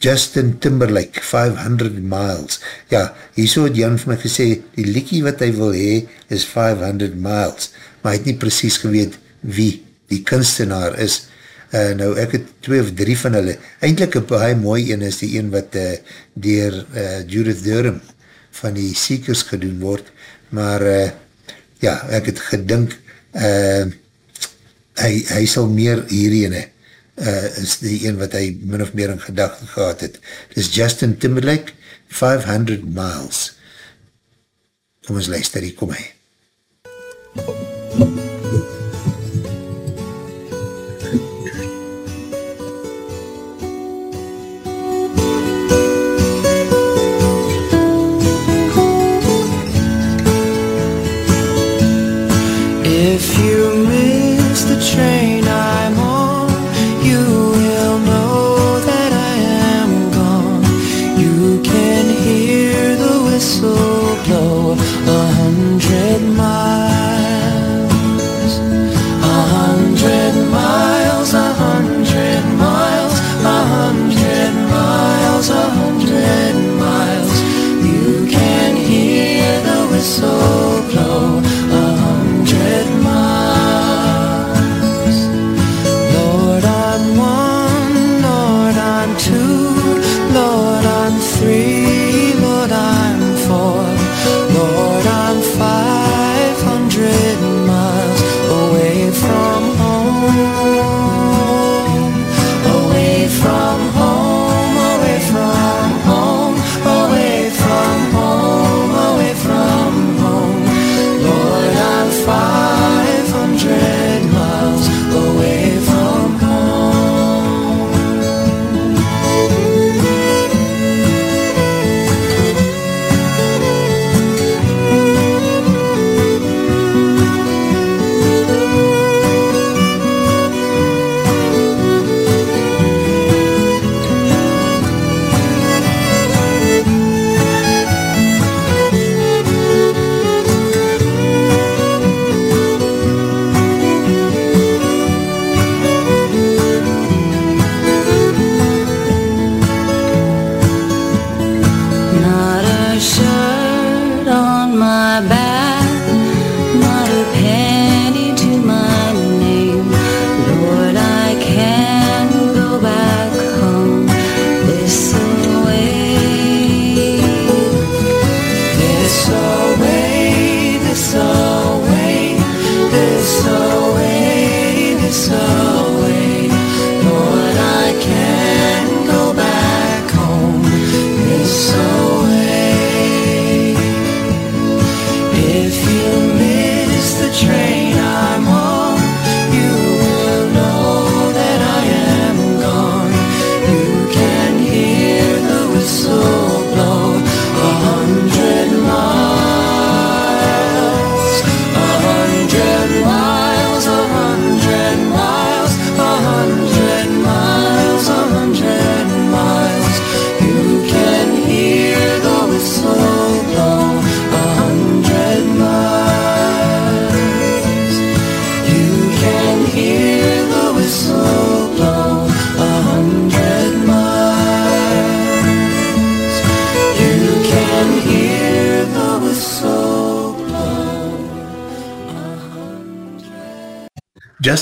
Justin Timberlake, 500 miles. Ja, hier so het Jan vir my gesê, die liekie wat hy wil hee, is 500 miles, maar hy het nie precies geweet wie die kunstenaar is, uh, nou ek het twee of drie van hulle, eindelijk een baie mooi een is die een wat uh, dier uh, Judith Durham van die Seekers gedoen word, maar uh, ja, ek het gedink uh, hy, hy sal meer hierheen uh, is die een wat hy min of meer in gedachte gehad het. Dit is Justin Timberlake, 500 miles. Kom ons luister, hier kom hy. MUZIEK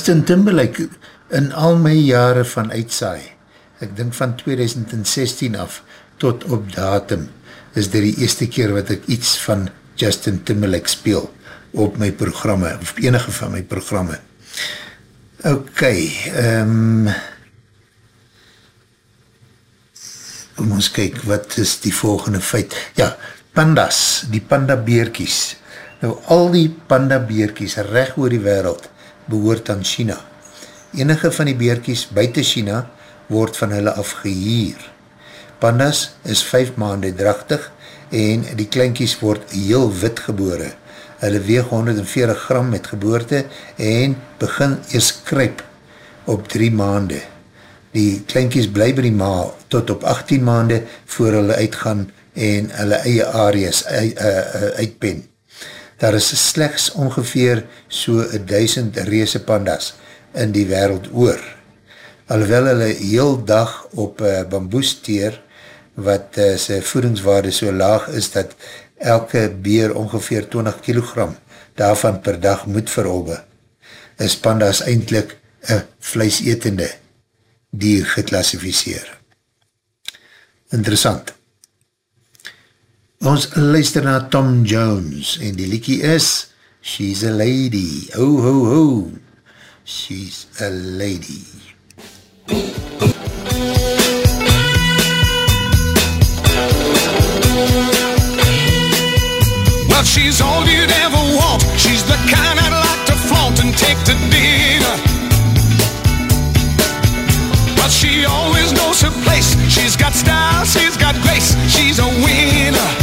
Justin Timberlake, in al my jare van uitsaai, ek dink van 2016 af, tot op datum, is dit die eerste keer wat ek iets van Justin Timberlake speel, op my programme, of enige van my programme. Ok, um, kom ons kyk, wat is die volgende feit? Ja, pandas, die panda beerkies. Nou, al die panda beerkies recht oor die wereld behoort aan China. Enige van die beerkies buiten China word van hulle afgehier. Pandas is 5 maande drachtig en die kleinkies word heel wit gebore. Hulle weeg 140 gram met geboorte en begin eers kryp op 3 maande. Die kleinkies bly by die ma tot op 18 maande voor hulle uitgaan en hulle eie areas uitpen. Daar is slechts ongeveer so 1000 reese pandas in die wereld oor. Alhoewel hulle heel dag op uh, bamboe steer, wat uh, sy voedingswaarde so laag is, dat elke beer ongeveer 20 kilogram daarvan per dag moet verolbe, is pandas eindelijk een vleisetende dier geklassificeer. Interessant. Ons luister na Tom Jones en die liekie is She's a Lady. Ho, ho, ho. She's a Lady. Well, she's all you'd ever want. She's the kind I'd like to flaunt and take to dinner. But she always knows her place. She's got style, she's got grace. She's a winner.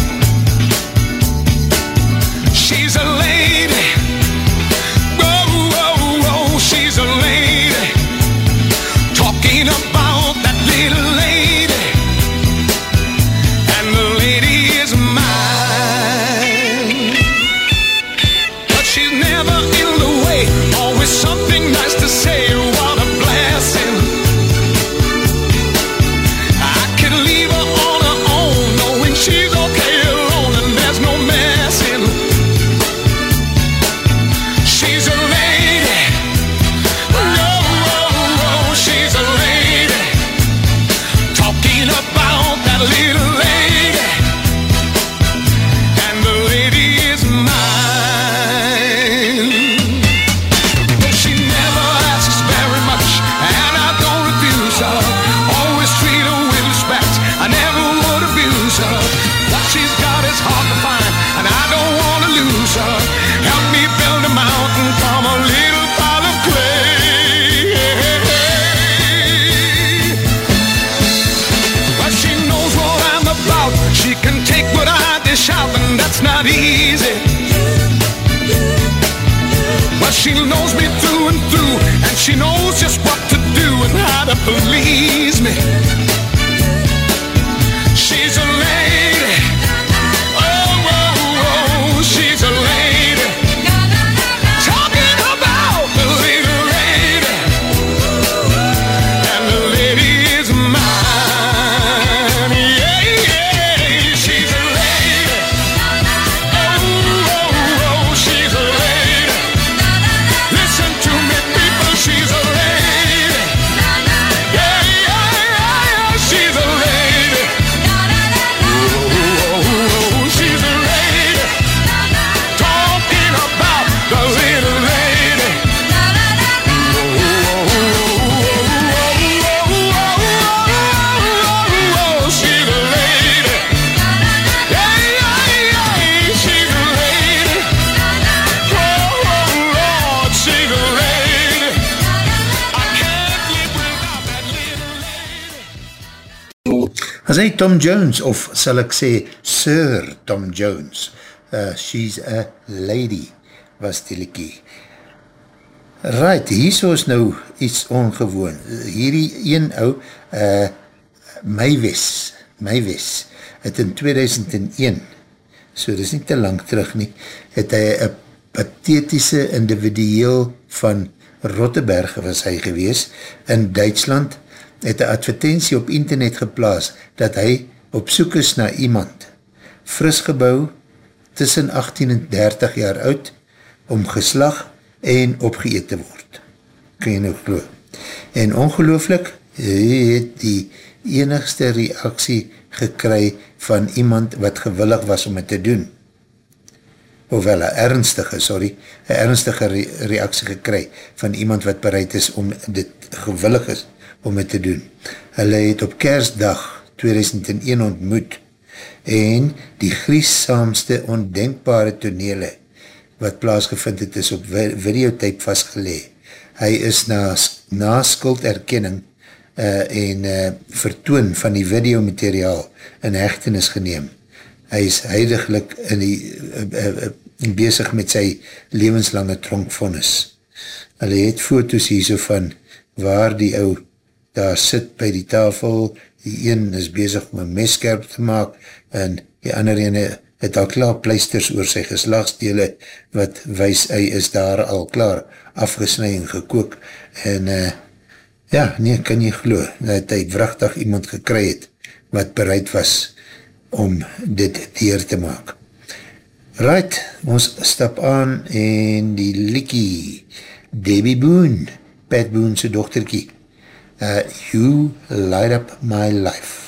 As hy Tom Jones, of sal ek sê Sir Tom Jones, uh, She's a Lady, was die liekie. Right, hier is nou iets ongewoon. Hierdie een ou, uh, Mywes, Mywes, het in 2001, so dit is nie te lang terug nie, het hy een pathetische individueel van Rotteberg was hy gewees, in Duitsland, het een advertentie op internet geplaas, dat hy op soek is na iemand, frisgebouw, tussen 18 en 30 jaar oud, om geslag en opgeëet te word. kan jy nou glo. En ongelooflik, hy het die enigste reaksie gekry van iemand wat gewillig was om het te doen. Hoewel, een ernstige, sorry, een ernstige re reaksie gekry van iemand wat bereid is om dit gewillig is om het te doen. Hulle het op kerstdag 2001 ontmoet en die griessaamste ondenkbare tonele wat plaasgevind het is op videotype vastgelee. Hy is na, na skulderkenning uh, en uh, vertoon van die videomateriaal in hechtenis geneem. Hy is heidiglik in die uh, uh, uh, bezig met sy levenslange tronkvonnis. Hulle het foto's hier so van waar die ou daar sit by die tafel, die een is bezig om een messkerp te maak en die ander ene het al klaar pleisters oor sy geslagsdele wat wees hy is daar al klaar afgesnui en gekook en uh, ja, nee, kan jy glo dat hy vrachtig iemand gekry het wat bereid was om dit dier te maak. Right, ons stap aan en die likkie Debbie Boone, Pat Boone sy dochterkie uh, You Light Up My Life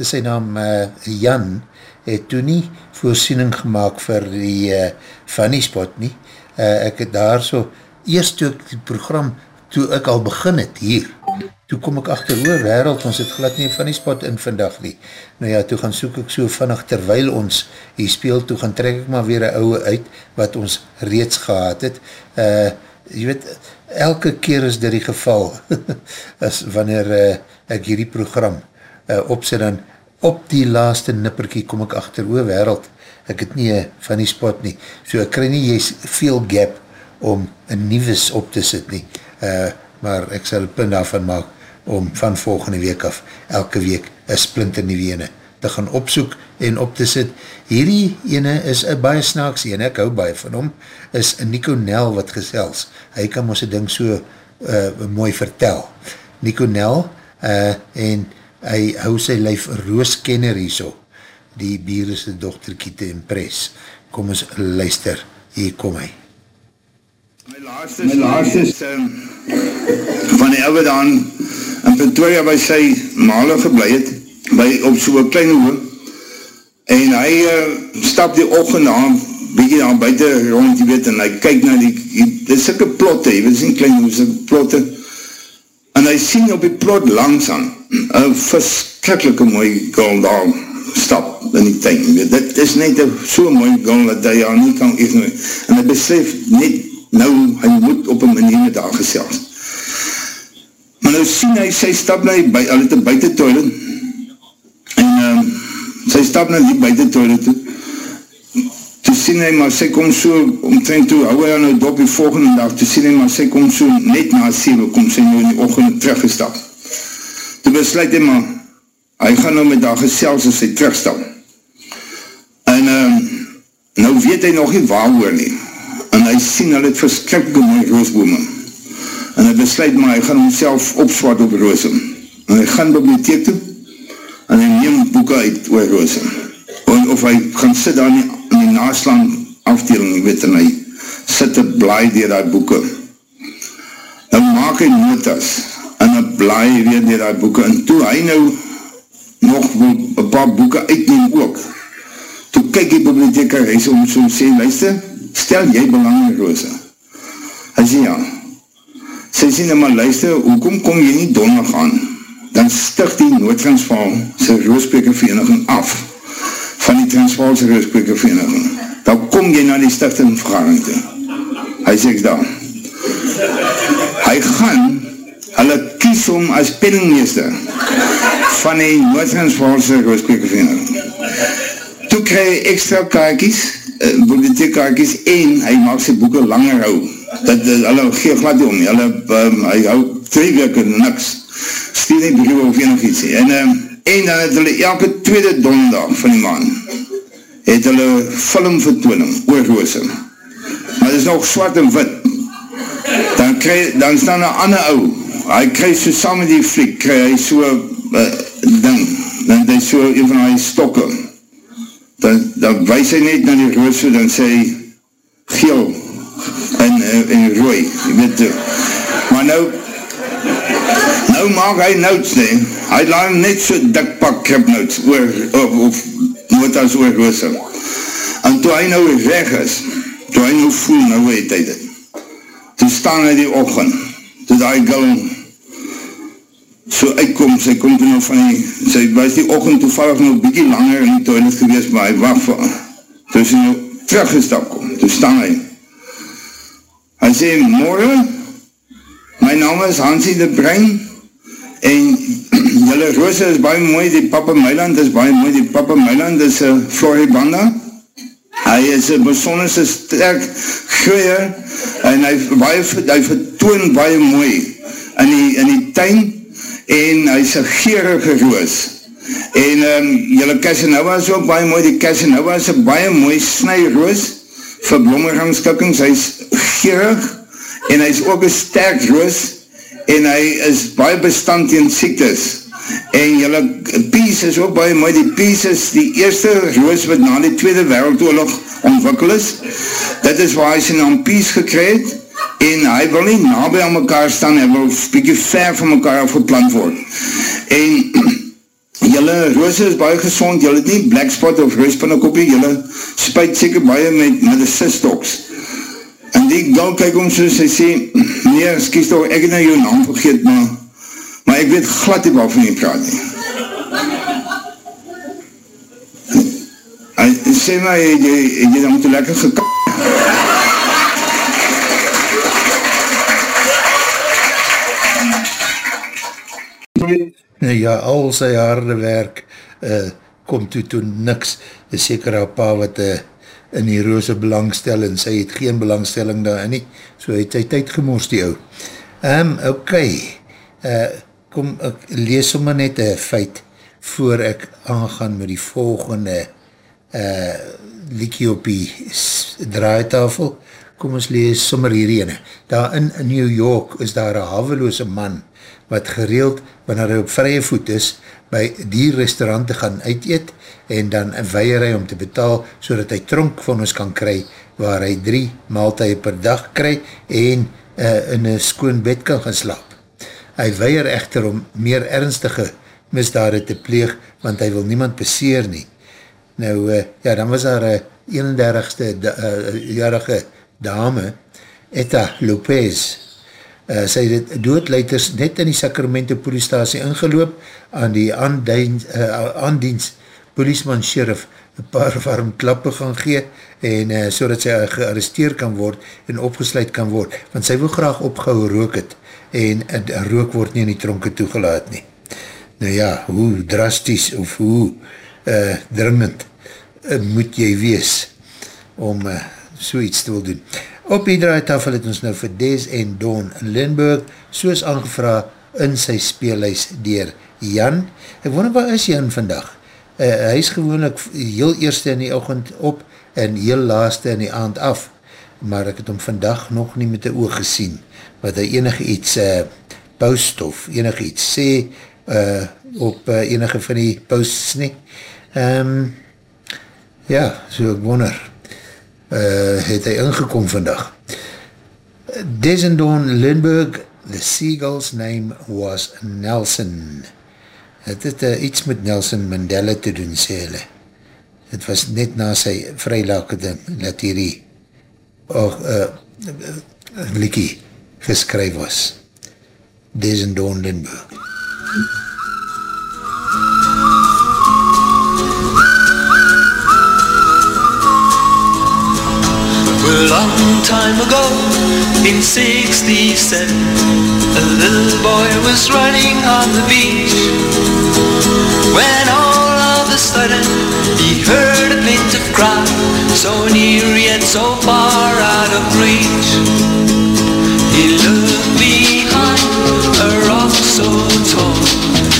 is sy naam? Uh, Jan het toe nie voorsiening gemaakt vir die uh, funny spot nie. Uh, ek het daar so, eerst toe ek die program, toe ek al begin het hier, toe kom ek achter oor wereld, ons het glad nie een funny spot in vandag nie. Nou ja, toe gaan soek ek so vannig, terwyl ons hier speel, toe gaan trek ek maar weer een ouwe uit, wat ons reeds gehad het. Uh, jy weet, elke keer is dit die geval, <laughs> as wanneer uh, ek hierdie program uh, opzet, dan op die laaste nipperkie kom ek achter oor wereld, ek het nie van die spot nie, so ek krij nie jy veel gap om een nieuws op te sit nie, uh, maar ek sal een punt daarvan maak, om van volgende week af elke week een splinter nieuwe ene te gaan opsoek en op te sit. Hierdie ene is een baie snaaks ene, ek hou baie van hom, is Nico Nel wat gesels. Hy kan ons een ding so uh, mooi vertel. Nico Nel uh, en hy hou sy lyf roos kenner hier so. Die bier is die dochterkie te impress. Kom ons luister, hier kom hy. My laatste, my laatste is um, van die ouwe daan in Pretoria by sy male geblei het, by, op so'n kleine hoog, en hy uh, stap die ochend aan, bykie daar buiten rond, jy weet, en hy kyk na die, die dit is sikke plotte, jy weet, is nie kleine hoog, sikke plotte, en hy sien op die plot langs aan, een verskrikkelijke mooie girl daar stap in die tuin, dit is net so'n mooie girl, dat hy al nie kan even, en hy besef net, nou, hy moet op een manier met haar gesels, Maar nou sien hy, sy stap na die, hy het een buiten toilet, en um, sy stap na die buiten toilet toe, toe sien hy, maar sy kom so, omtrent toe, hou hy aan nou dop die volgende dag, toe sien hy, maar sy kom so, net na 7, kom sy nou in die ochende teruggestap. Toe besluit hy, maar, hy gaan nou met haar gesels as sy terugstap. En, um, nou weet hy nog nie waar hoor nie, en hy sien, hy het verskrikkelijke mooie roosbome, en hy besluit maar, hy gaan homself opswart op Roosem, en hy gaan bibliotheek toe, en hy neem boeken uit oor Roosem, en of hy gaan sit daar in die, in die naslaan afdeling, jy weet, en hy sit te blaai dier die boeken, dan maak hy notas, en hy blaai weer dier die boeken, en toe hy nou nog een paar boeken uitneem ook, toe kyk die bibliotheker, hy so om so sê, luister, stel jy belang in Roosem, hy sê ja, sy sê nou maar luister, hoekom kom jy nie donderdag aan, dan stig die Noord-Transvaal sy roosprekervereniging af, van die Transvaalse roosprekervereniging, dan kom jy na die stichting vergadering toe, hy sê ek daar, hy gaan, hulle kies om as penningmeester, van die Noord-Transvaalse roosprekervereniging, toe krijg hy extra kaartjes, uh, bibliotheekkaartjes, en hy maak sy boeken langer hou, dat uh, hulle gee glad om hulle, um, hy hou twee weke niks, stuur nie briewe of enig iets en, um, en dan het hulle elke tweede donderdag van die maan, het hulle filmvertooning oor Roosem, maar dit is nog zwart en wit, dan, kry, dan staan een ander ou, hy kry so saam met die fliek, kry hy so uh, ding, het hy so een van die stokke, dan, dan wees hy net na die Roosem, dan sê hy, geel, en, en, en rooi, jy weet, maar nou, nou maak hy notes, nee, hy laat net so dik pak krip notes, oor, of, of notas oor roosem, en toe hy nou weg is, toe hy nou voel, nou weet hy dit, toe staan hy die ochend, toe die gul, so uitkom, sy kom toe nou van die, sy was die ochend toevallig nog bykie langer in die toilet gewees, maar hy wacht van, toe sy nou teruggestap kom, toe staan hy, Hy sê, morgen, my naam is Hansie de Brein, en <clears throat> jylle roose is baie mooi, die papa Meiland is baie mooi, die papa Meiland is een Floribanda, hy is een besonderse sterk groeier, en hy, baie, hy vertoon baie mooi in die, in die tuin, en hy is een geerige roos, en um, jylle Casanova is ook baie mooi, die Casanova is een baie mooi snijroos, vir blommergangskikkings, hy is gerig, en hy is ook een sterk roos, en hy is baie bestand tegen siektes, en jylle, Pies is ook baie mooi, die Pies is die eerste roos wat na die Tweede Wereldoorlog ontwikkel is, dit is waar hy sy naam Pies gekreed, en hy wil nie nabij aan mekaar staan, hy wil bykie ver van mekaar afgeplant word, en <clears throat> Julle roose is baie gezond, julle het nie black spot of roospinnekoppie, julle spuit seker baie met, met die sistoks. En die gal kyk om soos hy sê, <clears throat> nee, skies toch, ek het nou jou naam vergeet, maar, maar ek weet glad nie waarvan jy praat nie. Hy sê my, het jy, het jy dan te lekker gekak? Nou ja, al sy harde werk uh, kom toe toe niks. Is seker haar pa wat uh, in die roze belangstel en sy het geen belangstelling daarin nie. So het sy tyd gemors die ou. Um, ok, uh, kom ek lees sommer net een feit voor ek aangaan met die volgende uh, liekie op die draaitafel. Kom ons lees sommer hierdie ene. Daar in New York is daar een haveloose man wat gereeld, wanneer hy op vrye voet is, by die restaurant te gaan uiteet en dan weier hy om te betaal so dat hy tronk van ons kan kry waar hy drie maaltuie per dag kry en uh, in een skoon bed kan gaan slaap. Hy weier echter om meer ernstige misdade te pleeg, want hy wil niemand beseer nie. Nou, uh, ja, dan was daar een 31ste da, uh, jarige dame, Etta Lopez, uh, sy het doodleiters net in die Sacramento poliestasie ingeloop aan die aandienst, uh, aandienst policeman sheriff een paar warm klappe gaan gee en uh, so dat sy gearresteer kan word en opgesluit kan word, want sy wil graag opgehou rook het en uh, rook word nie in die tronke toegelaat nie. Nou ja, hoe drasties of hoe uh, dringend uh, moet jy wees om uh, so iets te wil doen. Op die draaitafel het ons nou vir Des en Don Lindbergh soos aangevra in sy speelhuis dier Jan. Ek wonder waar is Jan vandag? Uh, hy is gewoonlik heel eerste in die oogend op en heel laaste in die aand af. Maar ek het hom vandag nog nie met die oog gesien wat hy enige iets uh, post of enige iets sê uh, op uh, enige van die posts nie. Um, ja, so ek wonder uh, het hy ingekom vandag. Desendon Lindbergh, the seagull's name was Nelson. Het het uh, iets met Nelson Mandela te doen, sê hulle. Het was net na sy vrylakende dat hierdie oh, uh, uh, liekie geskryf was. Desendon Lindbergh. A long time ago, in 67, a little boy was running on the beach. When all of a sudden, he heard a plaintive cry, so near yet so far out of reach. He looked behind a rock so tall,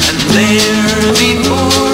and there before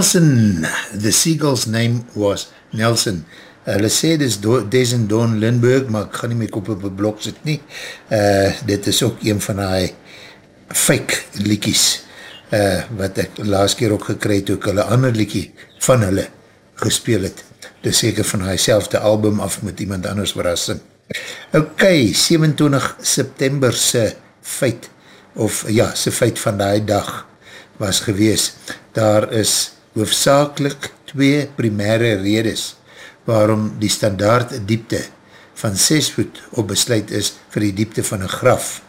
Nelson, the seagull's name was Nelson. Hulle sê dis Do Des en Don Lindbergh, maar ek gaan nie my kop op die blok sit nie. Uh, dit is ook een van die fake liekies, uh, wat ek laas keer ook gekry toe ek hulle ander liekie van hulle gespeel het. Dis seker van die album af met iemand anders verrassing. Ok, 27 September se feit, of ja, se feit van die dag was gewees. Daar is hoofdzakelijk twee primaire redes waarom die standaard diepte van 6 voet op besluit is vir die diepte van een graf.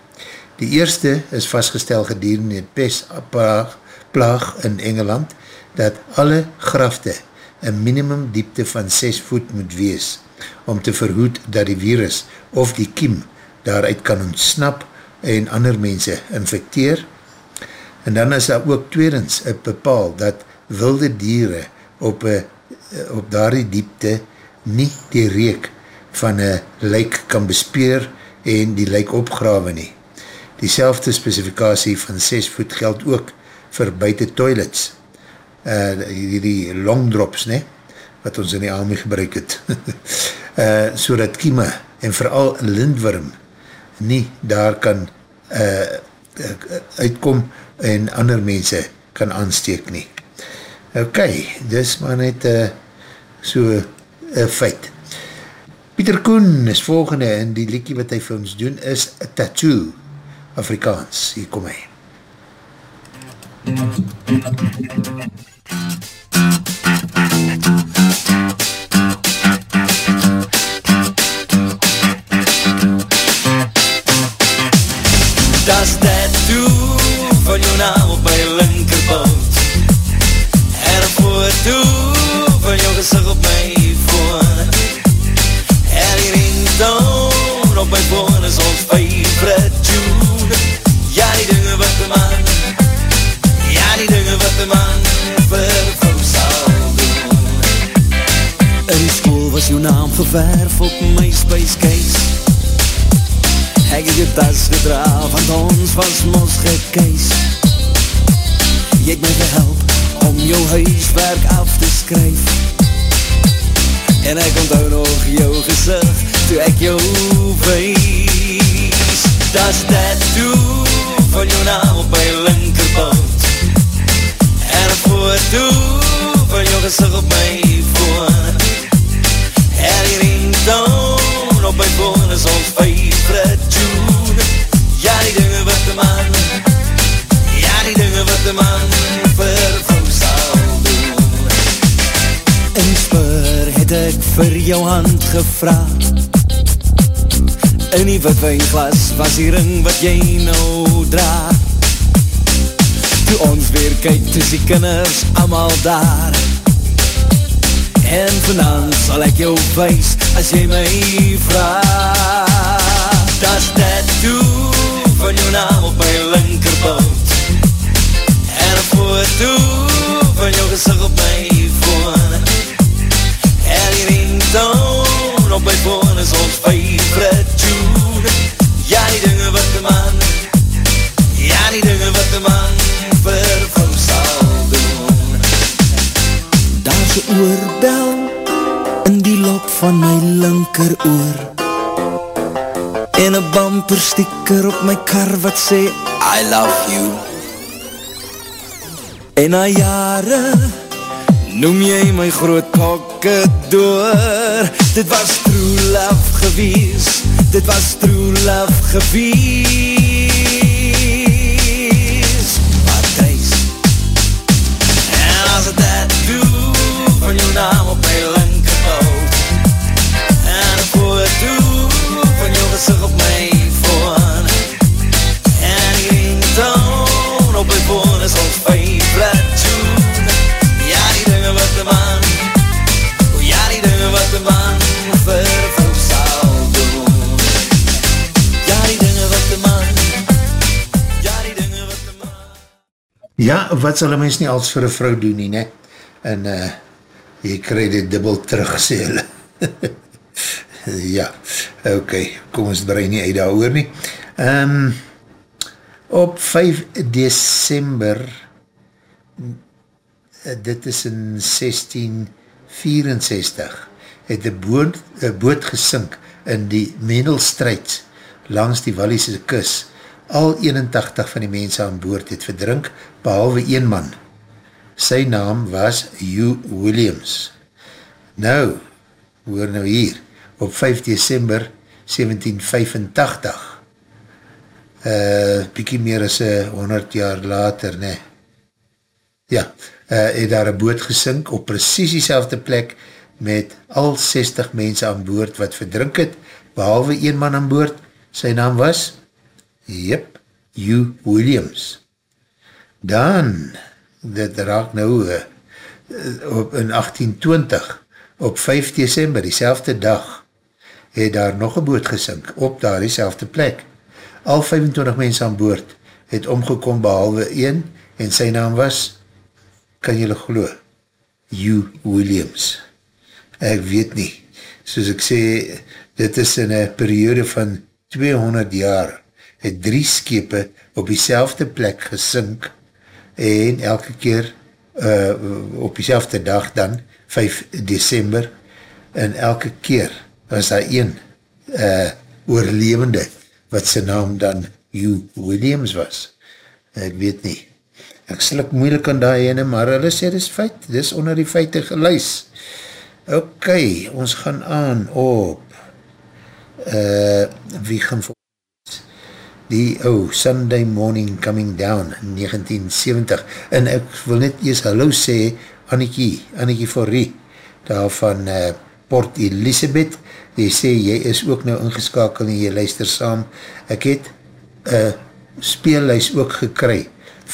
Die eerste is vastgestel gedurende die pestplaag in Engeland dat alle grafte een minimum diepte van 6 voet moet wees om te verhoed dat die virus of die kiem daaruit kan ontsnap en ander mense infecteer. En dan is daar ook tweedens bepaal dat wilde dieren op, op daardie diepte nie die reek van een lijk kan bespeer en die lijk opgrawe nie. Die selfde specifikatie van 6 voet geld ook vir buiten toilets, uh, die, die long drops, ne? wat ons in die army gebruik het, uh, <laughs> so dat kieme en vooral lindworm nie daar kan uh, uitkom en ander mense kan aansteek nie. Ok, dis maar net uh, so een uh, feit. Pieter Koen is volgende en die liekie wat hy vir ons doen is Tattoo Afrikaans. Hier kom hy. Das gezicht op my phone En die ringtone op my phone is ons favorite tune. Ja die dinge wat de man Ja die dinge wat de man vir vrou sal doen. In die school was jou naam verwerf op my case. Ek het jou tas gedra, want ons was mos gekeis Jy het my gehelp om jou huiswerk af te skryf En ek onthou nog jou gezicht, toe ek jou wees Das tattoo van jou naam op my linkerpoot En een foto van jou gezicht op my phone En die ringtone op my phone is ons favorite tune. Ja die dinge wat de man Ja die dinge wat de man ek vir jou hand gevraag In die witwijnglas was die ring wat jy nou draag Toe ons weer kyk, is die kinders allemaal daar. En vanavond sal ek jou wees as jy my vraag. Das tattoo van jou naam op my linkerboot. En een foto van jou gezicht op my phone En die ringtone op my phone is ons favorite tune Ja die dinge wat de man Ja die dinge wat de man vir vrou sal doen. Daar's een oorbel in die lok van my linker oor En een bumper sticker op my kar wat sê I love you. En na jare noem jy my groot kokke door? Dit was true love gewees. Dit was true love gewees. Wat kruis En as het tattoo van jou naam op my linkerpoot. En een foto van jou gezicht op my Ja, wat sal een mens nie als vir een vrou doen nie, ne? En uh, jy krij dit dubbel terug, sê hulle. <laughs> ja, ok, kom ons brei nie uit daar oor nie. Um, op 5 december uh, dit is in 1664, het die boot, boot gesink in die Mendelstrijd langs die Walliese kus. Al 81 van die mense aan boord het verdrink, behalwe een man. Sy naam was Hugh Williams. Nou, hoor nou hier, op 5 december 1785, uh, bykie meer as 100 jaar later, ne, ja, uh, het daar een boot gesink op precies die plek met al 60 mense aan boord wat verdrink het, behalwe een man aan boord, sy naam was, jep, Hugh Williams. Dan, dit raak nou uh, op, in 1820, op 5 december, die selfde dag, het daar nog een boot gesink, op daar die selfde plek. Al 25 mense aan boord het omgekom behalwe een, en sy naam was, kan jylle glo, Hugh Williams. Ek weet nie, soos ek sê, dit is in een periode van 200 jaar, het drie skepe op die plek gesink, en elke keer uh, op die dag dan, 5 december, en elke keer was daar een uh, oorlevende, wat sy naam dan Hugh Williams was. Ek weet nie, ek slik moeilik aan die ene, maar hulle sê, dis feit, dis onder die feite geluis. Ok, ons gaan aan op uh, wie gaan voor die oh, Sunday Morning Coming Down 1970 en ek wil net eers hallo sê Annikie, Annikie Forrie daar van uh, Port Elizabeth. Die sê jy is ook nou ingeskakel en jy luister saam. Ek het uh, speellijst ook gekry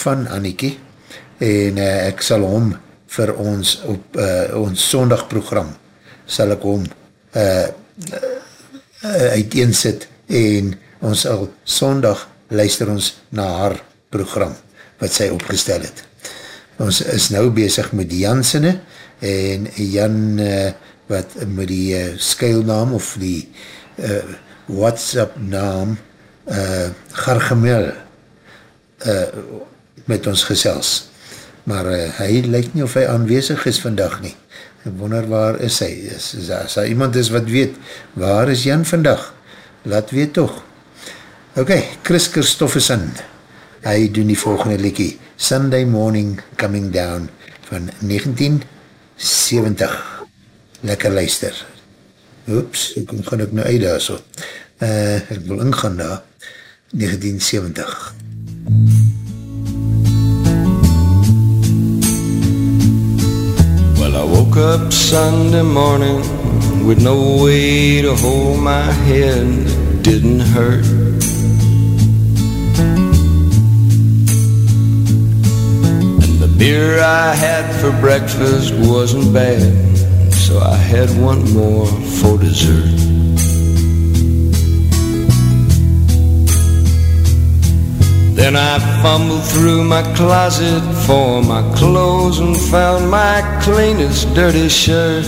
van Annikie en uh, ek sal hom vir ons op uh, ons sondagprogram sal ek hom uh, uh, uiteensit en ons sal sondag luister ons na haar program wat sy opgestel het. Ons is nou bezig met Jansene en Jan uh, wat met die uh, skuilnaam of die uh, WhatsApp naam uh, Gargamel uh, met ons gesels. Maar uh, hy lyk nie of hy aanwezig is vandag nie. Ek wonder waar is hy? Is, is, as daar iemand is wat weet, waar is Jan vandag? Laat weet toch. Ok, Chris Christofferson, hy doen die volgende liekie, Sunday Morning Coming Down van 1970. Lekker luister. Oeps, ek gaan ek nou uit daar so. Uh, ek wil ingaan daar. 1970. Well, I woke up Sunday morning with no way to hold my head. Didn't hurt. Beer I had for breakfast wasn't bad, so I had one more for dessert. Then I fumbled through my closet for my clothes and found my cleanest dirty shirt.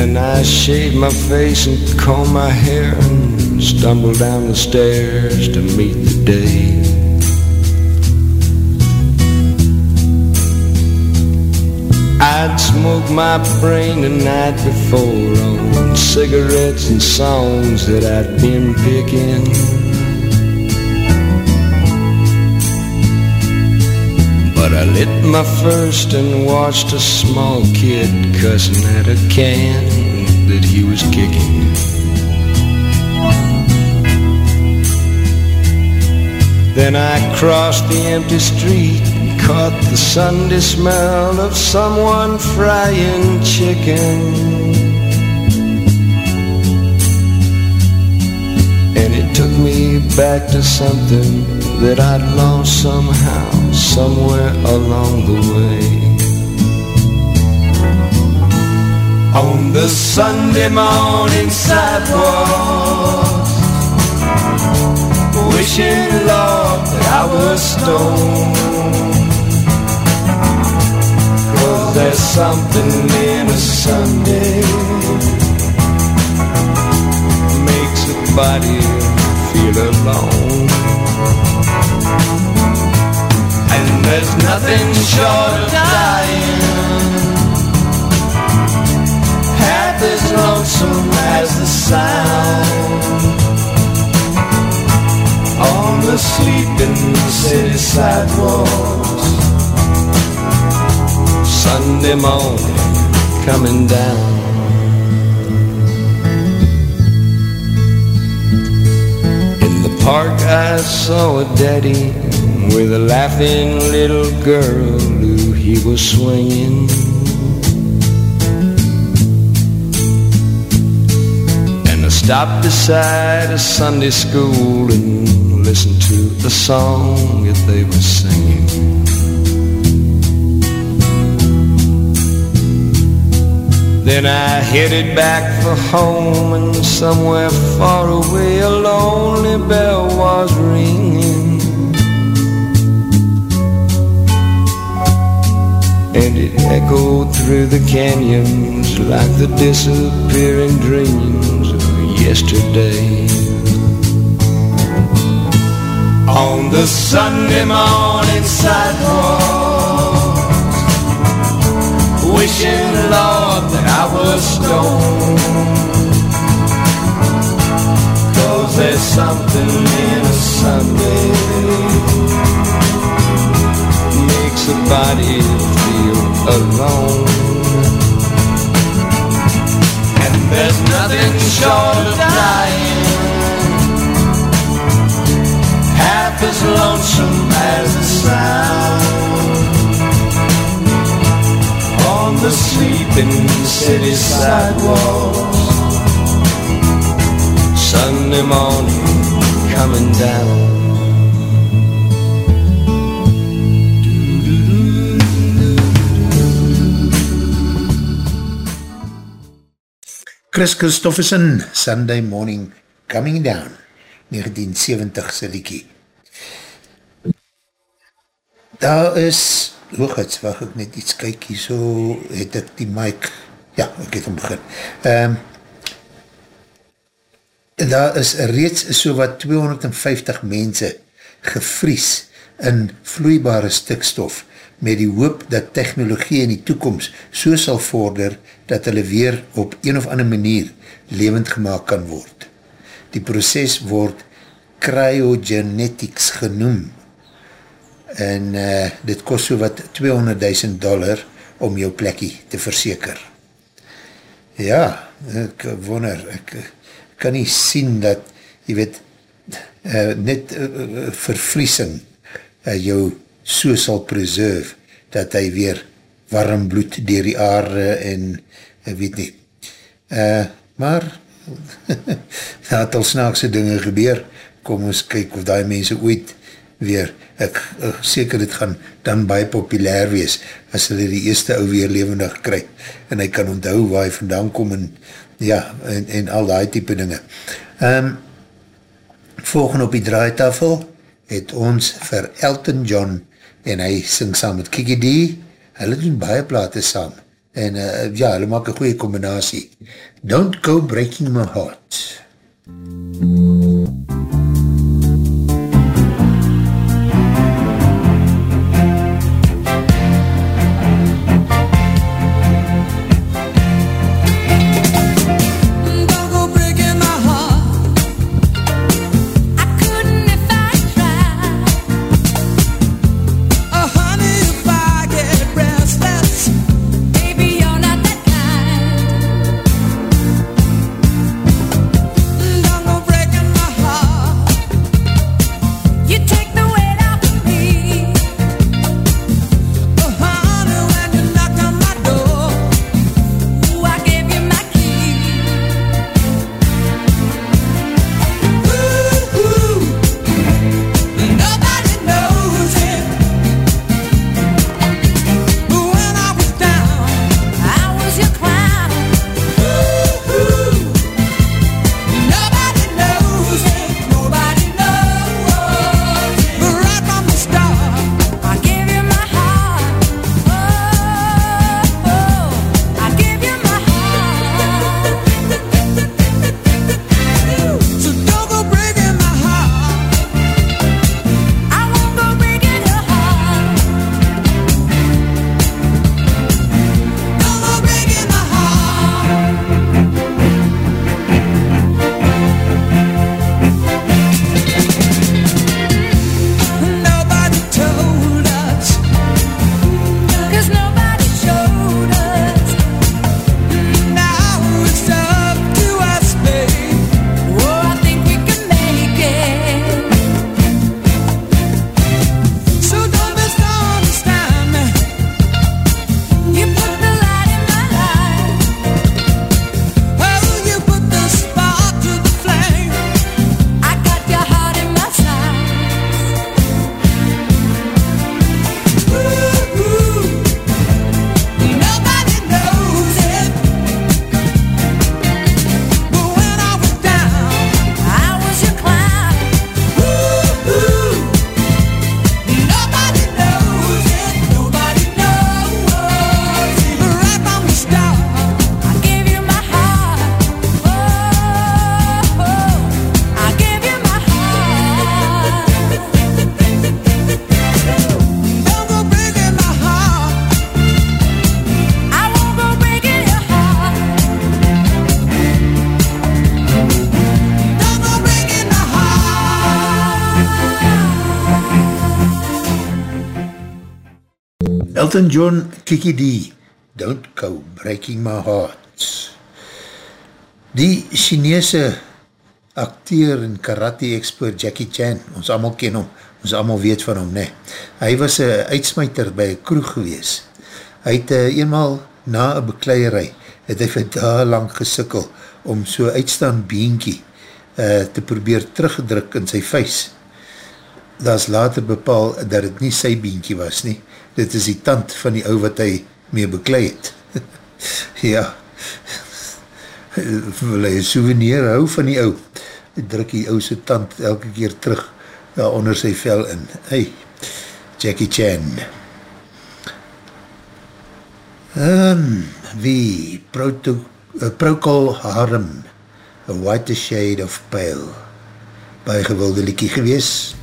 And I shaved my face and combed my hair and stumbled down the stairs to meet the day. I'd smoked my brain the night before on cigarettes and songs that I'd been picking. But I lit my first and watched a small kid cussing at a can that he was kicking. Then I crossed the empty street and caught the Sunday smell of someone frying chicken. And it took me back to something that I'd lost somehow, somewhere along the way. On the Sunday morning sidewalk, wishing, Lord, that I was stoned. Cause there's something in a Sunday Makes a body feel alone. And there's nothing short of dying Half as lonesome as the sound On the city sidewalks. Sunday morning coming down. In the park I saw a daddy With a laughing little girl who he was swinging. And I stopped beside a Sunday school And listened to the song that they were singing. Then I headed back for home And somewhere far away A lonely bell was ringing. And it echoed through the canyons Like the disappearing dreams of yesterday On the Sunday morning sidewalk Wishing, Lord, that I was stoned. Cause there's something in a Sunday Makes a body feel alone. And there's nothing short of dying As lonesome as the sound On the sleeping city sidewalks. Sunday morning coming down. Chris Christofferson, Sunday Morning Coming Down, 1970 se liekie. Daar is, hoogheid, wacht ek net iets kyk hier, so het ek die mic, ja, ek het om begin. Um, daar is reeds so wat 250 mense gevries in vloeibare stikstof met die hoop dat technologie in die toekomst so sal vorder dat hulle weer op een of ander manier levend gemaakt kan word. Die proces word cryogenetics genoem en uh, dit kost so wat 200.000 dollar om jou plekkie te verseker. Ja, ek wonder, ek kan nie sien dat, jy weet, uh, net uh, vervriesing uh, jou so sal preserve, dat hy weer warm bloed dier die aarde en, uh, weet nie. Uh, maar, <laughs> daar het al snaakse dinge gebeur, kom ons kyk of die mense ooit weer, ek uh, seker dit gaan dan baie populair wees, as hulle die eerste ou weer levendig kry, en hy kan onthou waar hy vandaan kom, en ja, en, en al die type dinge. Um, volgende op die draaitafel, het ons vir Elton John, en hy sing saam met Kiki D, hulle doen baie plate saam, en uh, ja, hulle maak een goeie combinatie. Don't go breaking my heart. Don't Elton John, Kiki D, Don't Go Breaking My Heart. Die Chinese acteur en karate expert Jackie Chan, ons allemaal ken hom, ons allemaal weet van hom, nee. Hy was een uitsmijter by een kroeg gewees. Hy het uh, eenmaal na een bekleierij, het hy vir daar lang gesikkel om so uitstaan beentje uh, te probeer teruggedruk in sy vuis. Daar is later bepaal dat het nie sy beentje was nie, dit is die tand van die ou wat hy mee beklei het. <laughs> ja, wil hy een souvenir hou van die ou, druk die ou sy tand elke keer terug ja, onder sy vel in. Hey, Jackie Chan. Um, wie, Proto, uh, Procol Harum, A White Shade of Pale, baie gewilde liekie gewees,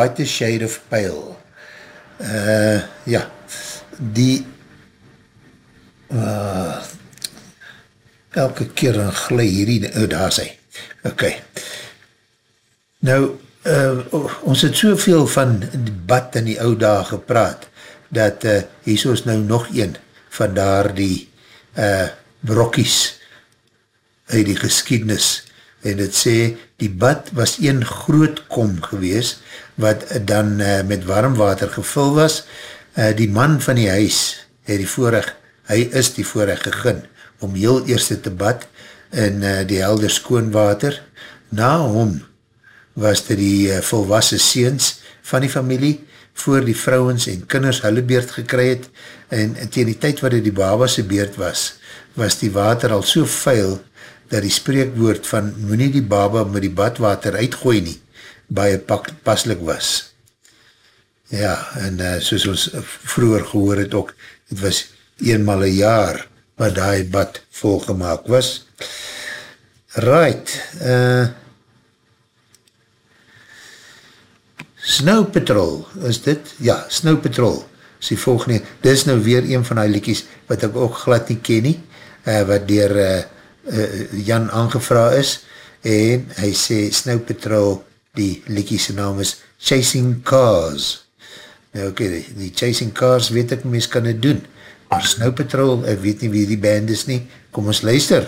A White Shade of Pale. Uh, ja, die uh, elke keer een glij hierdie, oh daar sy, ok. Nou, uh, ons het soveel van die bad in die oude dag gepraat, dat uh, hier is nou nog een van daar die uh, brokkies uit die geskiednis en het sê, die bad was een groot kom gewees, wat dan uh, met warm water gevul was, uh, die man van die huis, het die voorrecht, hy is die voorrecht gegin, om heel eerste te bad, in uh, die helder skoonwater, na hom, was dit die uh, volwassen seens van die familie, voor die vrouwens en kinders hulle beerd gekry het, en tegen die tyd wat dit die babase beerd was, was die water al so vuil, dat die spreekwoord van moet nie die baba met die badwater uitgooi nie, baie pak, paslik was. Ja, en uh, soos ons vroeger gehoor het ook, het was eenmaal een jaar wat die bad volgemaak was. Right, uh, Snow Patrol, is dit? Ja, Snow Patrol, is die volgende, dit is nou weer een van die liekies, wat ek ook glad nie ken nie, uh, wat dier uh, uh, Jan aangevra is, en hy sê Snow Patrol, die liekiese naam is Chasing Cars. Nou oké, okay, die, die Chasing Cars weet ek mens kan het doen, maar Snow Patrol, ek weet nie wie die band is nie, kom ons luister.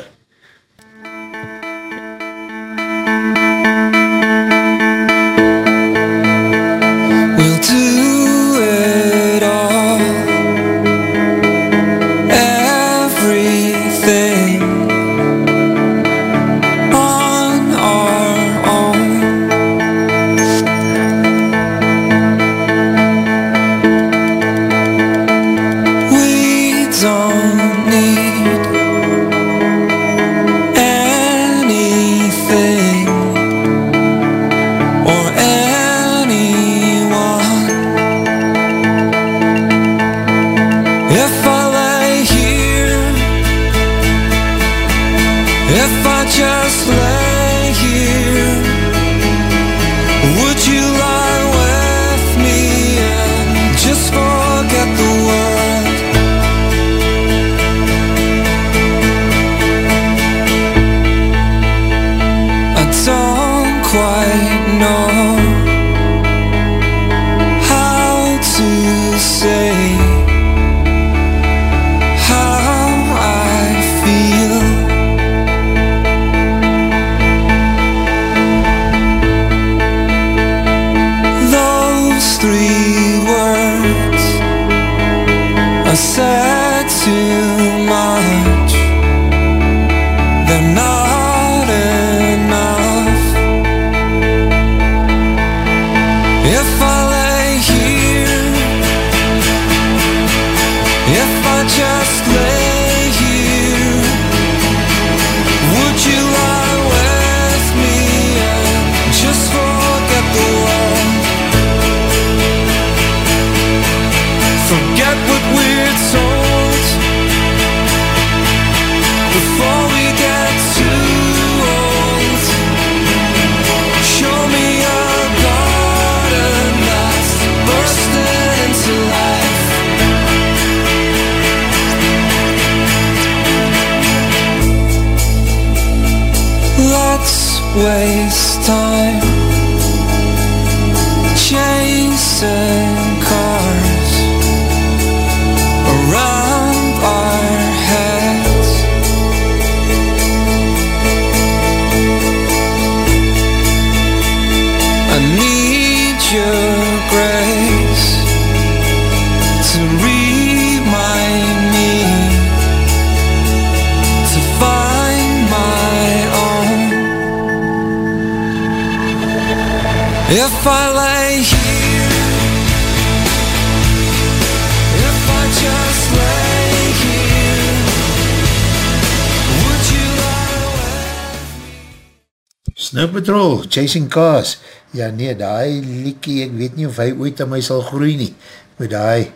Chasing Cars. Ja nee, die liekie, ek weet nie of hy ooit aan my sal groei nie. Maar die,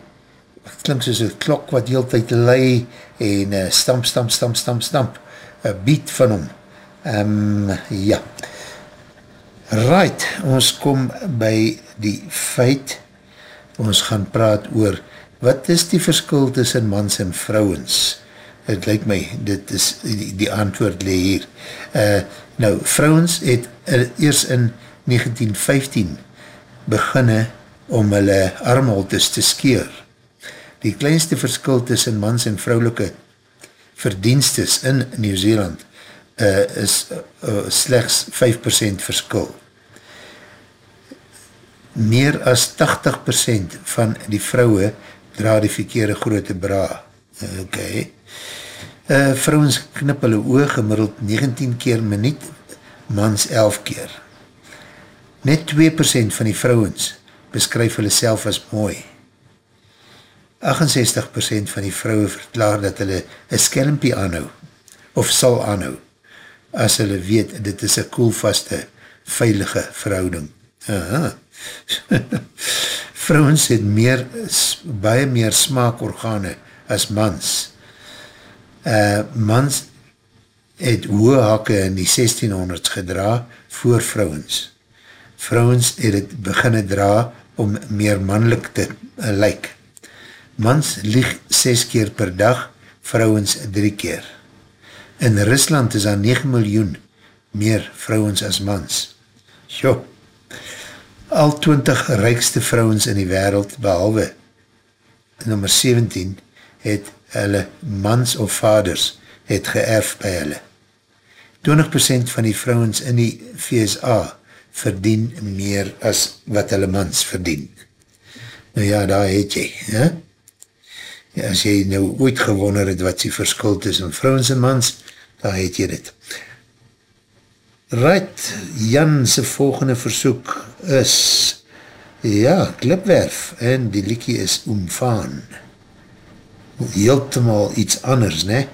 het klink soos een klok wat heel tyd lei en uh, stamp, stamp, stamp, stamp, stamp. Een beat van hom. Um, ja. Right, ons kom by die feit, ons gaan praat oor, wat is die verskil tussen mans en vrouwens? Het lyk my, dit is die, die antwoord le hier. Uh, nou, vrouwens het uh, eers in 1915 beginne om hulle armholtes te skeer. Die kleinste verskil tussen mans en vrouwelike verdienstes in Nieuw-Zeeland uh, is uh, slechts 5% verskil. Meer as 80% van die vrouwe dra die verkeerde grote bra. Ok. Uh, vrouwens knip hulle oog gemiddeld 19 keer minuut, mans 11 keer. Net 2% van die vrouwens beskryf hulle self as mooi. 68% van die vrouwe verklaar dat hulle een skelmpie aanhou, of sal aanhou, as hulle weet, dit is een koelvaste, veilige verhouding. Aha. <laughs> Vrouwens het meer, baie meer smaakorgane as mans. Uh, mans het hoge hakke in die 1600s gedra voor vrouwens. Vrouwens het het beginne dra om meer mannelijk te uh, lyk. Mans lieg 6 keer per dag, vrouwens 3 keer. In Rusland is daar 9 miljoen meer vrouwens as mans. Jo, al 20 rijkste vrouwens in die wereld, behalwe nummer 17, het hulle mans of vaders het geërf by hulle. 20% van die vrouwens in die VSA verdien meer as wat hulle mans verdien. Nou ja, daar het jy. He? Ja, as jy nou ooit gewonner het wat die verskil tussen vrouwens en mans, daar het jy dit. Right, Jan sy volgende versoek is ja, klipwerf en die liekie is omvaan. Heeltemaal iets anders, ne?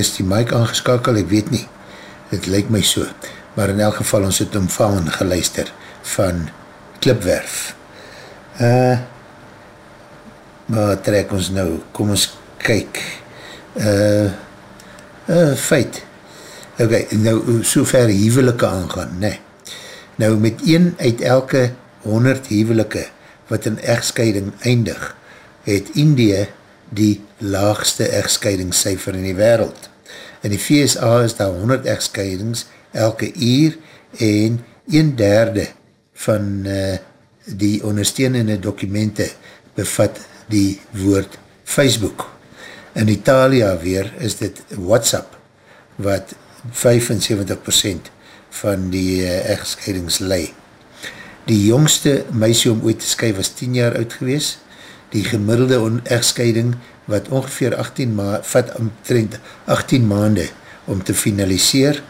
Eerst die mic aangeskakel, ek weet nie, het lyk my so, maar in elk geval ons het om van geluister van Klipwerf. Uh, maar trek ons nou, kom ons kyk, uh, uh, feit, ok, nou so ver hevelike aangaan, ne, nou met een uit elke 100 hevelike wat in echtscheiding eindig, het Indië die laagste echtscheidingscijfer in die wereld. In die VSA is daar 100 echtscheidings elke uur en een derde van uh, die ondersteunende dokumente bevat die woord Facebook. In Italia weer is dit WhatsApp wat 75% van die uh, echtscheidings lei. Die jongste meisie om ooit te skui was 10 jaar oud gewees. Die gemiddelde echtscheiding wat ongeveer 18 ma vat omtrent 18 maande om te finaliseer.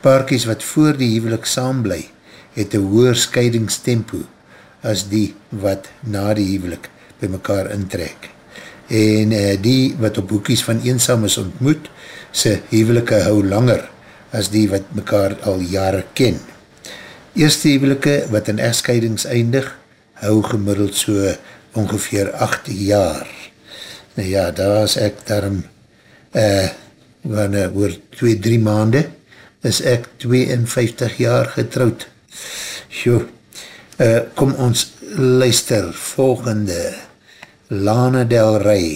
Paarkies wat voor die hevelik saam bly, het een hoer scheidingstempo as die wat na die hevelik by mekaar intrek. En uh, die wat op hoekies van eensam is ontmoet, sy hevelike hou langer as die wat mekaar al jare ken. Eerste hevelike wat in echtscheidings eindig, hou gemiddeld so ongeveer 8 jaar. Nou ja, daar is ek daarom uh, wanneer oor 2-3 maande is ek 52 jaar getrouwd. Jo, uh, kom ons luister volgende Lana Del Rey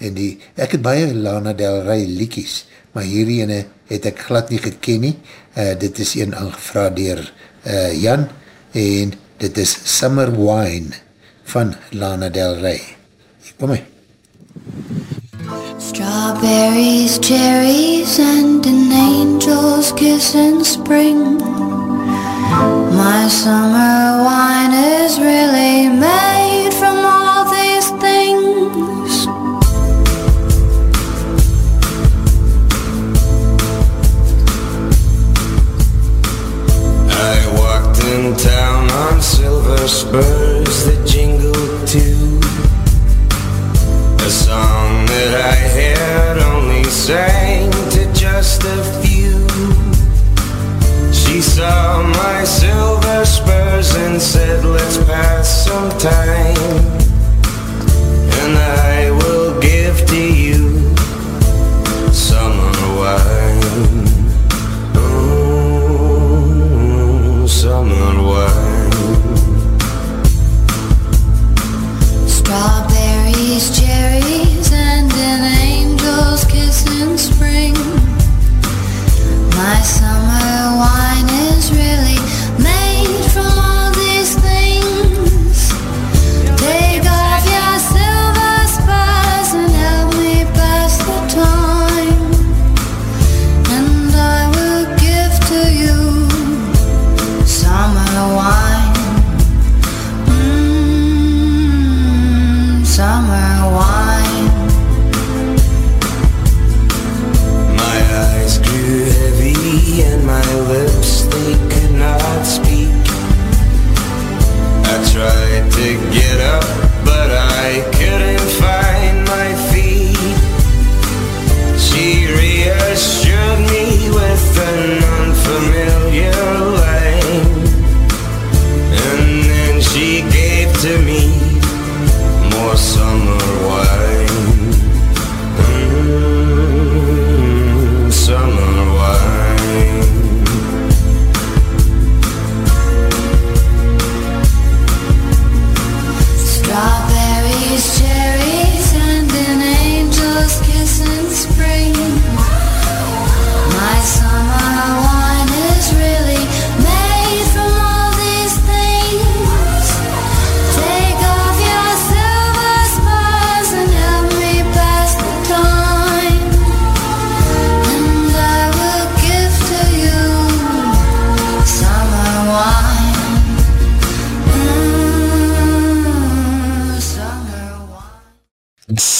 en die, ek het baie Lana Del Rey liekies, maar hierdie ene het ek glad nie geken nie, uh, dit is een aangevra dier uh, Jan en dit is Summer Wine van Lana Del Rey. Kom my. Strawberries, cherries, and an angel's kiss in spring. My summer wine is really made from all these things. I walked in town on silver spurs that jingled too. A song that I had only sang to just a few. She saw my silver spurs and said, Let's pass some time. And I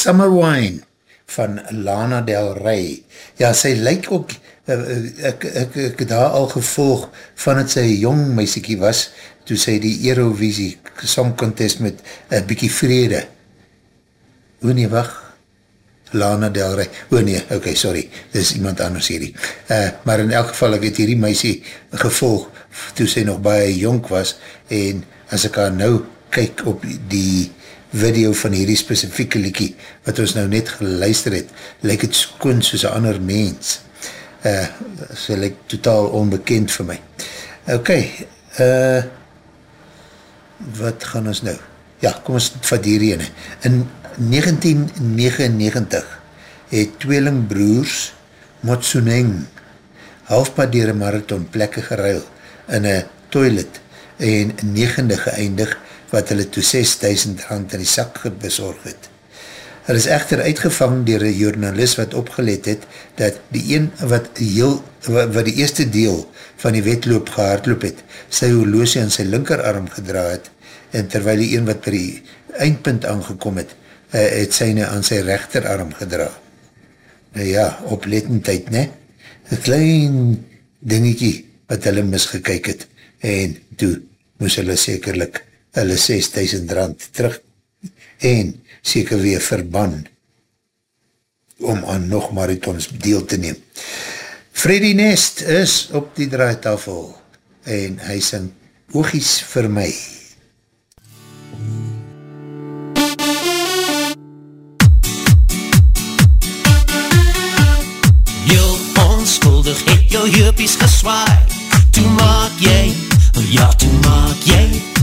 Summer Wine van Lana Del Rey. Ja, sy lyk ook, uh, ek, ek, ek het haar al gevolg van het sy jong meisiekie was, toe sy die Eurovisie Song Contest met een bykie vrede. O nee, wacht, Lana Del Rey, oh nee, ok, sorry, dit is iemand anders hierdie. Uh, maar in elk geval, ek het hierdie meisie gevolg, toe sy nog baie jonk was, en as ek haar nou kyk op die video van hierdie specifieke liekie, wat ons nou net geluister het, lyk het skoon soos een ander mens. Uh, sy lyk totaal onbekend vir my. Ok, uh, wat gaan ons nou? Ja, kom ons vat hierdie ene. In 1999 het tweelingbroers Motsuneng halfpad dier een marathon plekke geruil in een toilet en negende geëindig wat hulle toe 6000 rand in die sak bezorg het. Hulle is echter uitgevang dier een journalist wat opgelet het dat die een wat, heel, wat die eerste deel van die wetloop gehardloop het, sy horlosie aan sy linkerarm gedra het en terwyl die een wat by die eindpunt aangekom het, uh, het syne aan sy rechterarm gedra. Nou ja, oplettendheid, ne? Een klein dingiekie wat hulle misgekyk het en toe moes hulle sekerlik hulle 6000 rand terug en seker weer verban om aan nog marathons deel te neem. Freddy Nest is op die draaitafel en hy sing oogies vir my. onschuldig het jou heupies geswaai Toe maak jy, oh ja toe maak jy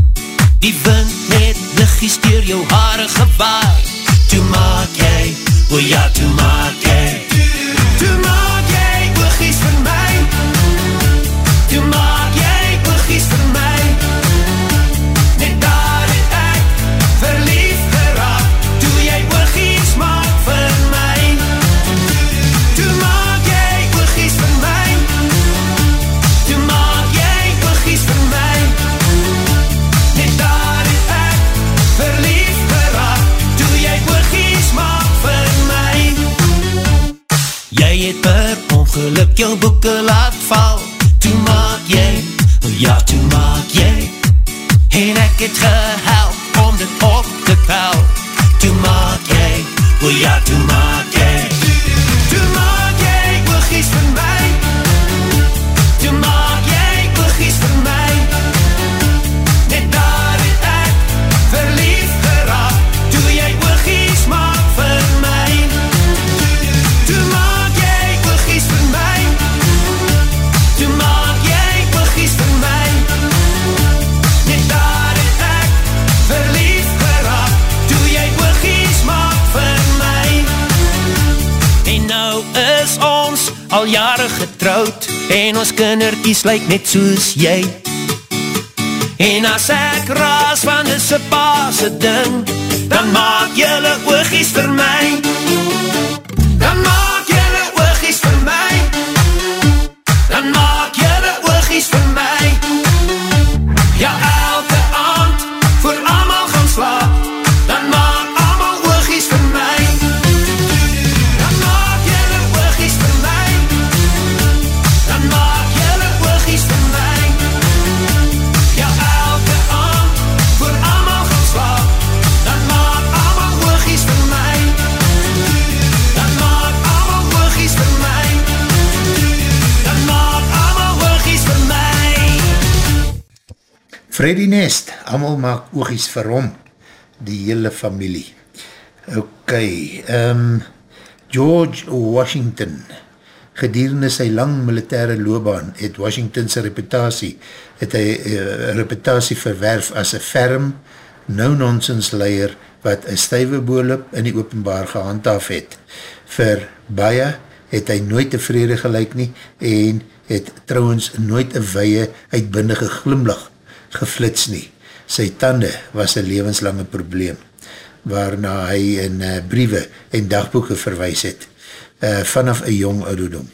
Die wind het lichies door jou haare gewaai. Toe maak jy, oh ja toe maak jy. Toe maak jy ongeluk jou boeken laat val. Toe maak jy, ja toe maak jy. En ek het gehelp om dit op te kou Toe maak jy, ja toe maak jy getrouwd En ons kinderkies lyk net soos jy. En as ek raas van dis een paase ding Dan maak jylle oogies vir my. Dan maak jylle oogies vir my. Dan maak jylle oogies vir my Freddy Nest, allemaal maak oogies vir hom, die hele familie. Ok, um, George Washington, gedurende sy lang militaire loopbaan, het Washingtonse reputatie, het hy uh, reputatie verwerf as een ferm, no-nonsense leier, wat een stuive boelop in die openbaar gehandhaaf het. Vir baie het hy nooit tevrede gelijk nie, en het trouwens nooit een weie uitbindige glimlach geflits nie. Sy tande was een levenslange probleem, waarna hy in uh, briewe en dagboeken verwijs het, uh, vanaf een jong ouderdom.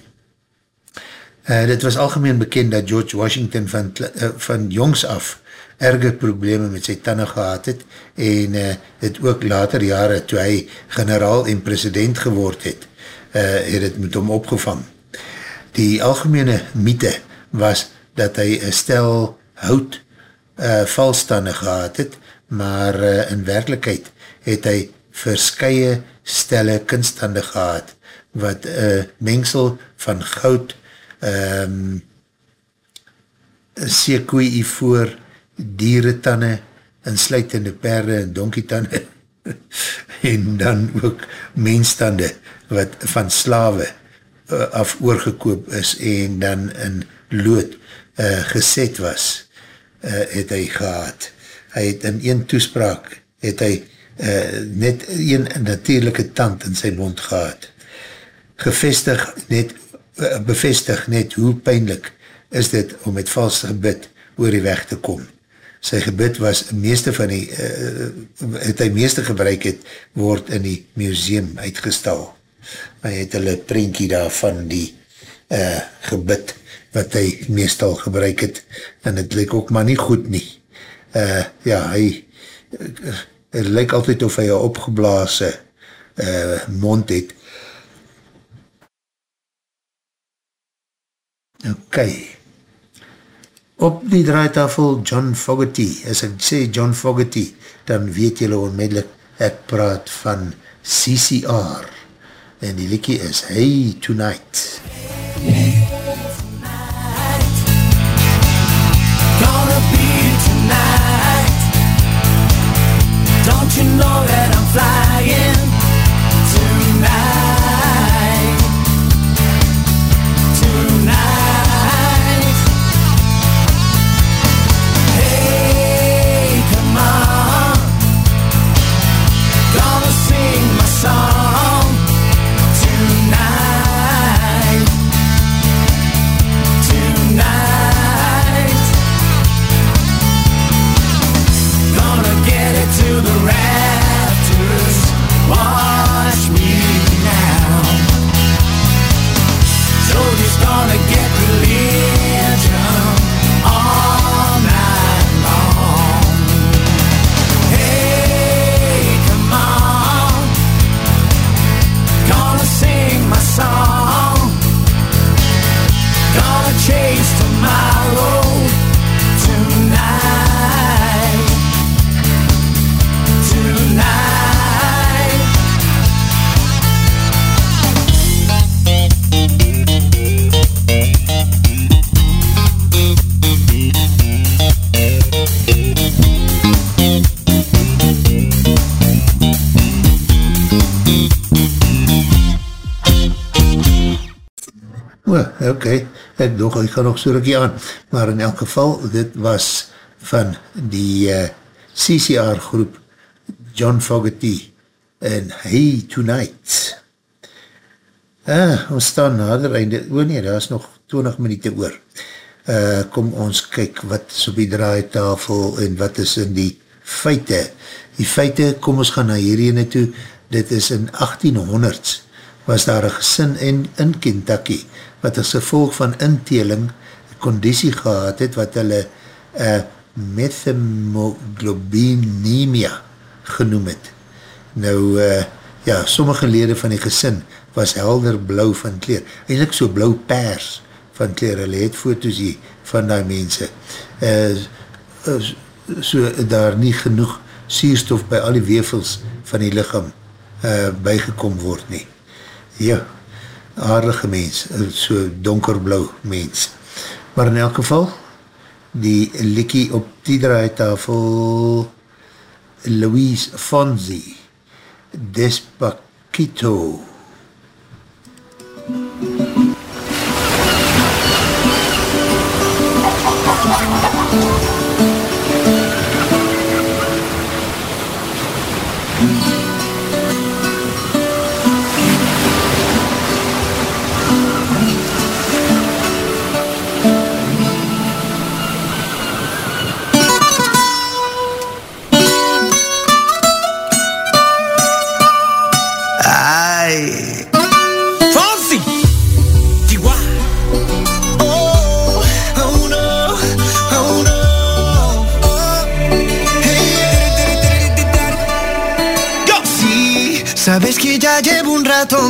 Uh, dit was algemeen bekend dat George Washington van, uh, van jongs af erge probleme met sy tanden gehad het en uh, het ook later jare toe hy generaal en president geword het, uh, het het met hom opgevang. Die algemene mythe was dat hy een stel hout uh, valstande gehad het, maar uh, in werkelijkheid het hy verskye stelle kunststande gehad, wat uh, mengsel van goud, um, seekoe ivoor, dieretanne, insluitende perde en donkietande, <laughs> en dan ook mensstande, wat van slawe af oorgekoop is, en dan in lood uh, geset was, uh, het hy gehad. Hy het in een toespraak, het hy uh, net een natuurlijke tand in sy mond gehad. Gevestig net, uh, bevestig net hoe pijnlik is dit om met valse gebid oor die weg te kom. Sy gebid was meeste van die, uh, het hy meeste gebruik het, word in die museum uitgestal. Hy het hulle prentjie daar van die uh, gebid wat hy meestal gebruik het en het lyk ook maar nie goed nie. Uh, ja, hy het lyk altyd of hy een opgeblaase uh, mond het. Ok. Op die draaitafel John Fogerty. As ek sê John Fogerty, dan weet julle onmiddellik ek praat van CCR. En die liekie is Hey Tonight. Gonna you know that I'm flying ok, ek dog, ek gaan nog so rukkie aan, maar in elk geval, dit was van die uh, CCR groep John Fogerty en Hey Tonight. Ah, ons staan nader einde, o nee, daar is nog 20 minuut oor. Uh, kom ons kyk wat is op die draaitafel en wat is in die feite. Die feite, kom ons gaan na hierheen toe, dit is in 1800s, was daar een gesin in, in Kentucky, wat as gevolg van inteling conditie gehad het, wat hulle uh, methemoglobinemia genoem het. Nou, uh, ja, sommige lede van die gesin was helder blauw van kleer, eindelijk so blauw pers van kleer, hulle het foto's hier van die mense. Uh, so daar nie genoeg sierstof by al die wevels van die lichaam uh, bygekom word nie. Ja, aardige mens, so donkerblauw mens. Maar in elk geval, die likkie op die draaitafel Louise Fonzi, Despacito.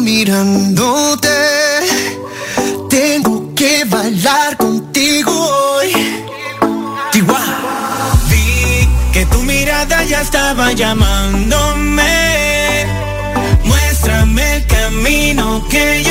mirándote. Tengo que bailar contigo hoy. Vi que tu mirada ya estaba llamándome. Muéstrame el camino que yo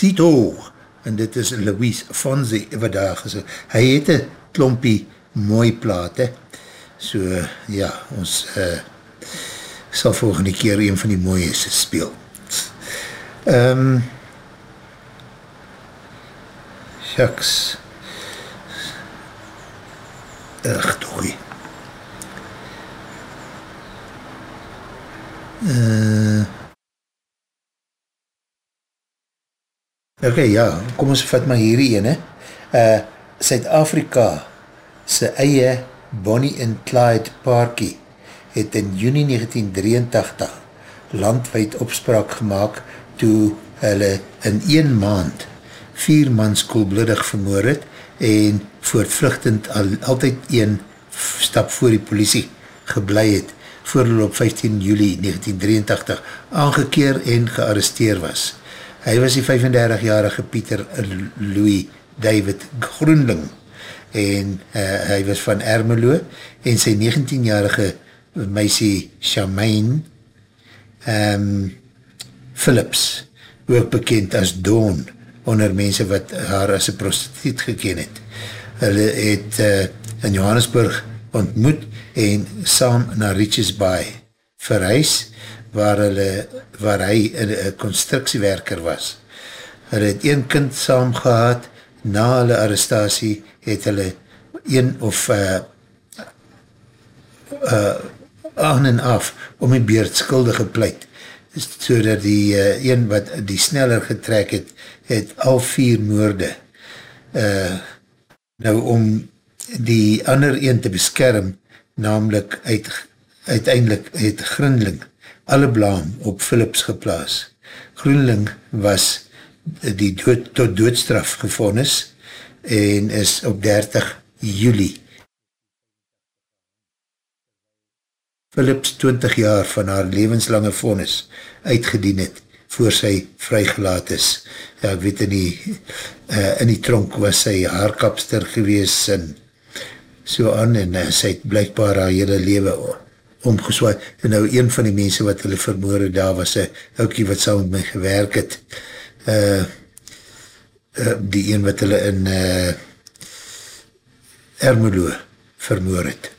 Despacito en dit is Louise Fonzie wat daar gesê. Hy het een klompie mooi plate so ja, ons uh, sal volgende keer een van die mooies speel. Um, Shucks Ok, ja, kom ons vat maar hierdie ene. Uh, Suid-Afrika sy eie Bonnie and Clyde Parkie het in juni 1983 landwijd opspraak gemaakt toe hulle in een maand vier mans koelbloedig vermoor het en voortvluchtend al, altyd een stap voor die politie geblei het voor hulle op 15 juli 1983 aangekeer en gearresteer was. Hy was die 35-jarige Pieter Louis David Groenling en uh, hy was van Ermelo en sy 19-jarige meisie Charmaine um, Phillips ook bekend as Dawn onder mense wat haar as een prostituut geken het. Hulle het uh, in Johannesburg ontmoet en saam na Richards Bay verhuis waar, hulle, waar hy een constructiewerker was. Hulle het een kind saam gehad, na hulle arrestatie het hulle een of uh, uh, aan en af om die beurt skuldig gepleit, so dat die uh, een wat die sneller getrek het, het al vier moorde. Uh, nou om die ander een te beskerm, namelijk uit, uiteindelik het Grinling alle blaam op Philips geplaas. Groenling was die dood, tot doodstraf gevonnis en is op 30 juli Philips 20 jaar van haar levenslange vonnis uitgedien het, voor sy vrygelaat is. Ja, ek weet in die, uh, in die tronk was sy haarkapster gewees en so aan en uh, sy het blijkbaar haar hele leven omgeswaai. En nou een van die mense wat hulle vermoor het, daar was een oukie wat saam met my gewerk het. Uh, uh, die een wat hulle in uh, Ermelo vermoor het.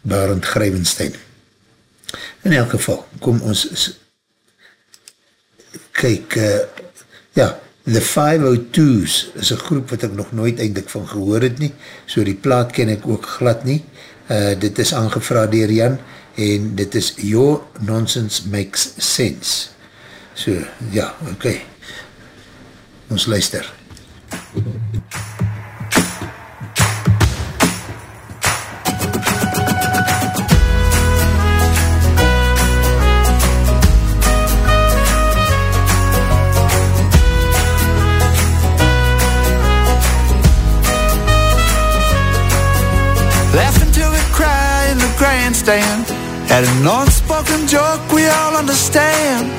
Barend Grijvenstein. In elk geval, kom ons kyk, uh, ja, The 502's is een groep wat ek nog nooit eindelijk van gehoor het nie, so die plaat ken ek ook glad nie, uh, dit is aangevraad dier Jan, en dit is Your Nonsense Makes Sense. So, ja, oké. Okay. Ons luister. MUZIEK stand At an unspoken joke we all understand.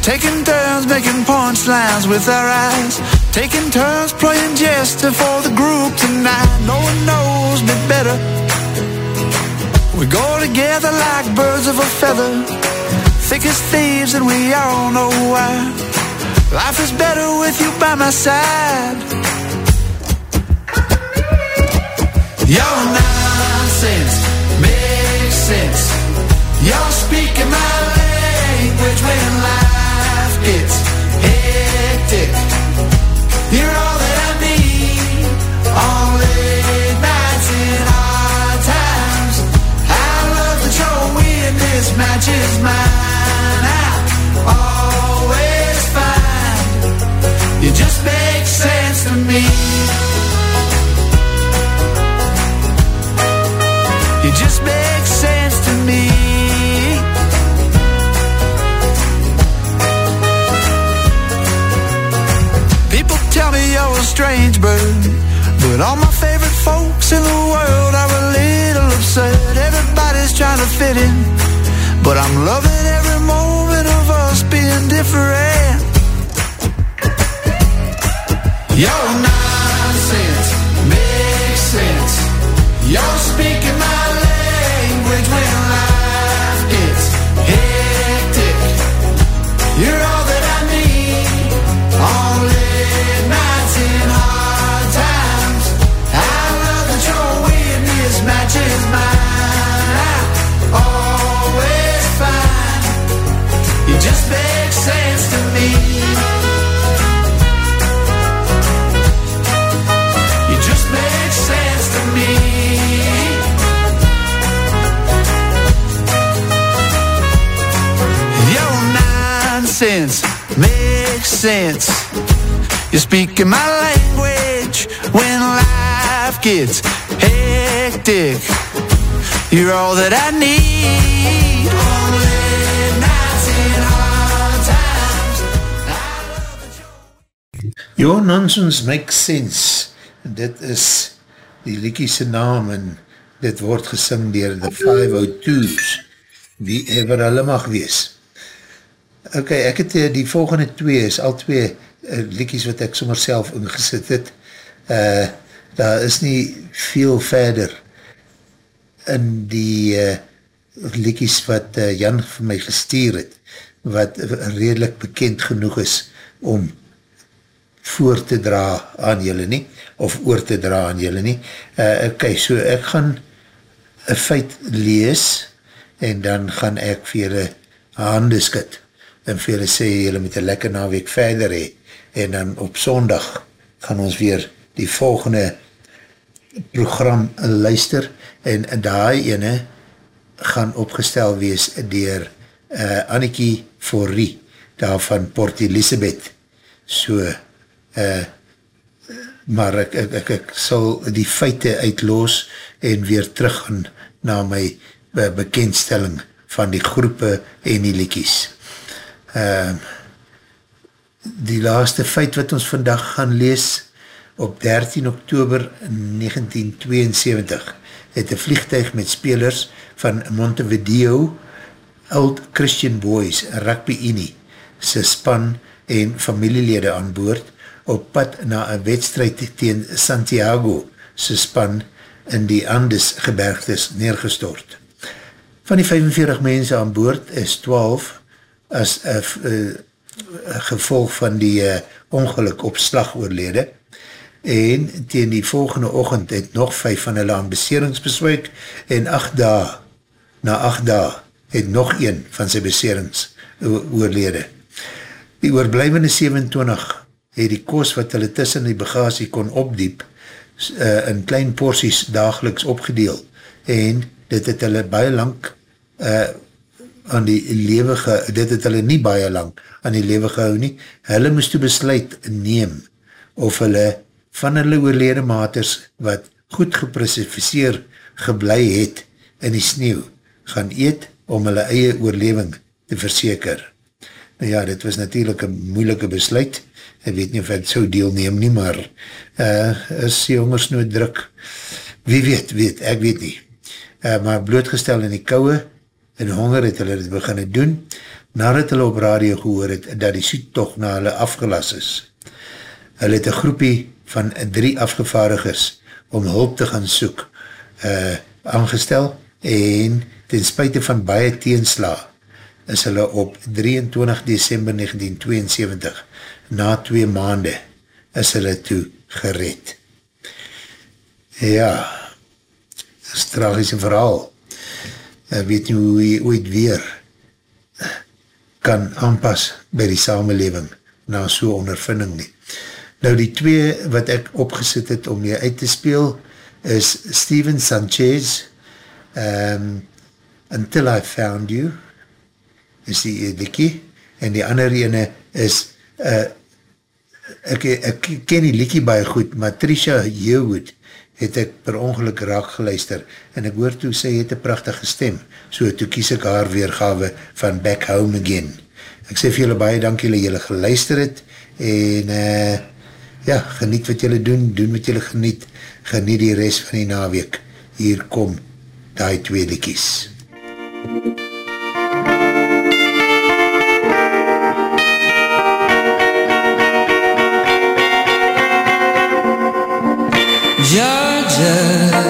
Taking turns making punchlines with our eyes. Taking turns playing jester for the group tonight. No one knows me better. We go together like birds of a feather. Thick as thieves and we all know why Life is better with you by my side. You're nonsense language when life gets hectic. You're all that I need on late nights and hard times. I love that your weirdness matches mine. I always find you just make sense to me. All my favorite folks in the world are a little upset. Everybody's trying to fit in, but I'm loving every moment of us being different. Your nonsense sense. You're speaking my language when life gets hectic. You're all that I need. Your nonsense makes sense. Dit is die liekiese naam en dit word gesing dier The 502's wie ever hulle mag wees. Ok, ek het eh, die volgende twee is al twee uh, liekies wat ek sommer self ingesit het. Uh, daar is nie veel verder in die uh, liekies wat uh, Jan vir my gestuur het, wat redelijk bekend genoeg is om voor te dra aan julle nie, of oor te dra aan julle nie. Uh, ok, so ek gaan een feit lees, en dan gaan ek vir julle handen skit, en vir julle sê, julle moet een lekker naweek verder hee, en dan op sondag gaan ons weer die volgende program luister, en daai ene gaan opgestel wees dier uh, Annikie Forrie, daar van Port Elizabeth, so, uh, maar ek, ek, ek, ek sal die feite uitloos en weer terug gaan na my be bekendstelling van die groepe en die liekies. Uh, die laaste feit wat ons vandag gaan lees, op 13 oktober 1972 het een vliegtuig met spelers van Montevideo Old Christian Boys Rugby Unie sy span en familielede aan boord op pad na een wedstrijd teen Santiago sy span in die Andes gebergtes neergestort. Van die 45 mense aan boord is 12 as uh, uh, gevolg van die uh, ongeluk op slag oorlede en teen die volgende ochend het nog 5 van hulle aan beseringsbeswijk en 8 dae, na 8 dae het nog 1 van sy beserings oorlede. Die oorblijvende 27 het die koos wat hulle tussen die bagasie kon opdiep uh, in klein porties dageliks opgedeel en dit het hulle baie lang uh, aan die lewige, dit het hulle nie baie lang aan die lewe gehou nie, hulle moest toe besluit neem of hulle van hulle oorlede maters wat goed gepressificeer geblei het in die sneeuw gaan eet om hulle eie oorleving te verseker. Nou ja, dit was natuurlijk een moeilike besluit, ek weet nie of ek so deelneem nie, maar uh, is die hongersnood druk, wie weet, weet, ek weet nie. Uh, maar blootgestel in die kouwe, en honger het hulle dit beginne doen, nadat hulle op radio gehoor het, dat die soettocht na hulle afgelas is. Hulle het een groepie van drie afgevaardigers om hulp te gaan soek, uh, aangestel, en ten spuite van baie teensla, is hulle op 23 december 1972 na twee maande is hulle toe gered. Ja, is tragische verhaal. Ek weet nie hoe jy ooit weer kan aanpas by die samenleving na so ondervinding nie. Nou die twee wat ek opgesit het om jy uit te speel is Steven Sanchez um, Until I Found You is die liekie en die ander ene is uh, ek, ek ken die liekie baie goed, maar Tricia Yewood het ek per ongeluk raak geluister en ek hoor toe sy het een prachtige stem, so toe kies ek haar weergawe van Back Home Again. Ek sê vir julle baie dank julle julle geluister het en uh, ja, geniet wat julle doen, doen wat julle geniet, geniet die rest van die naweek. Hier kom die twee liekies. MUZIEK Found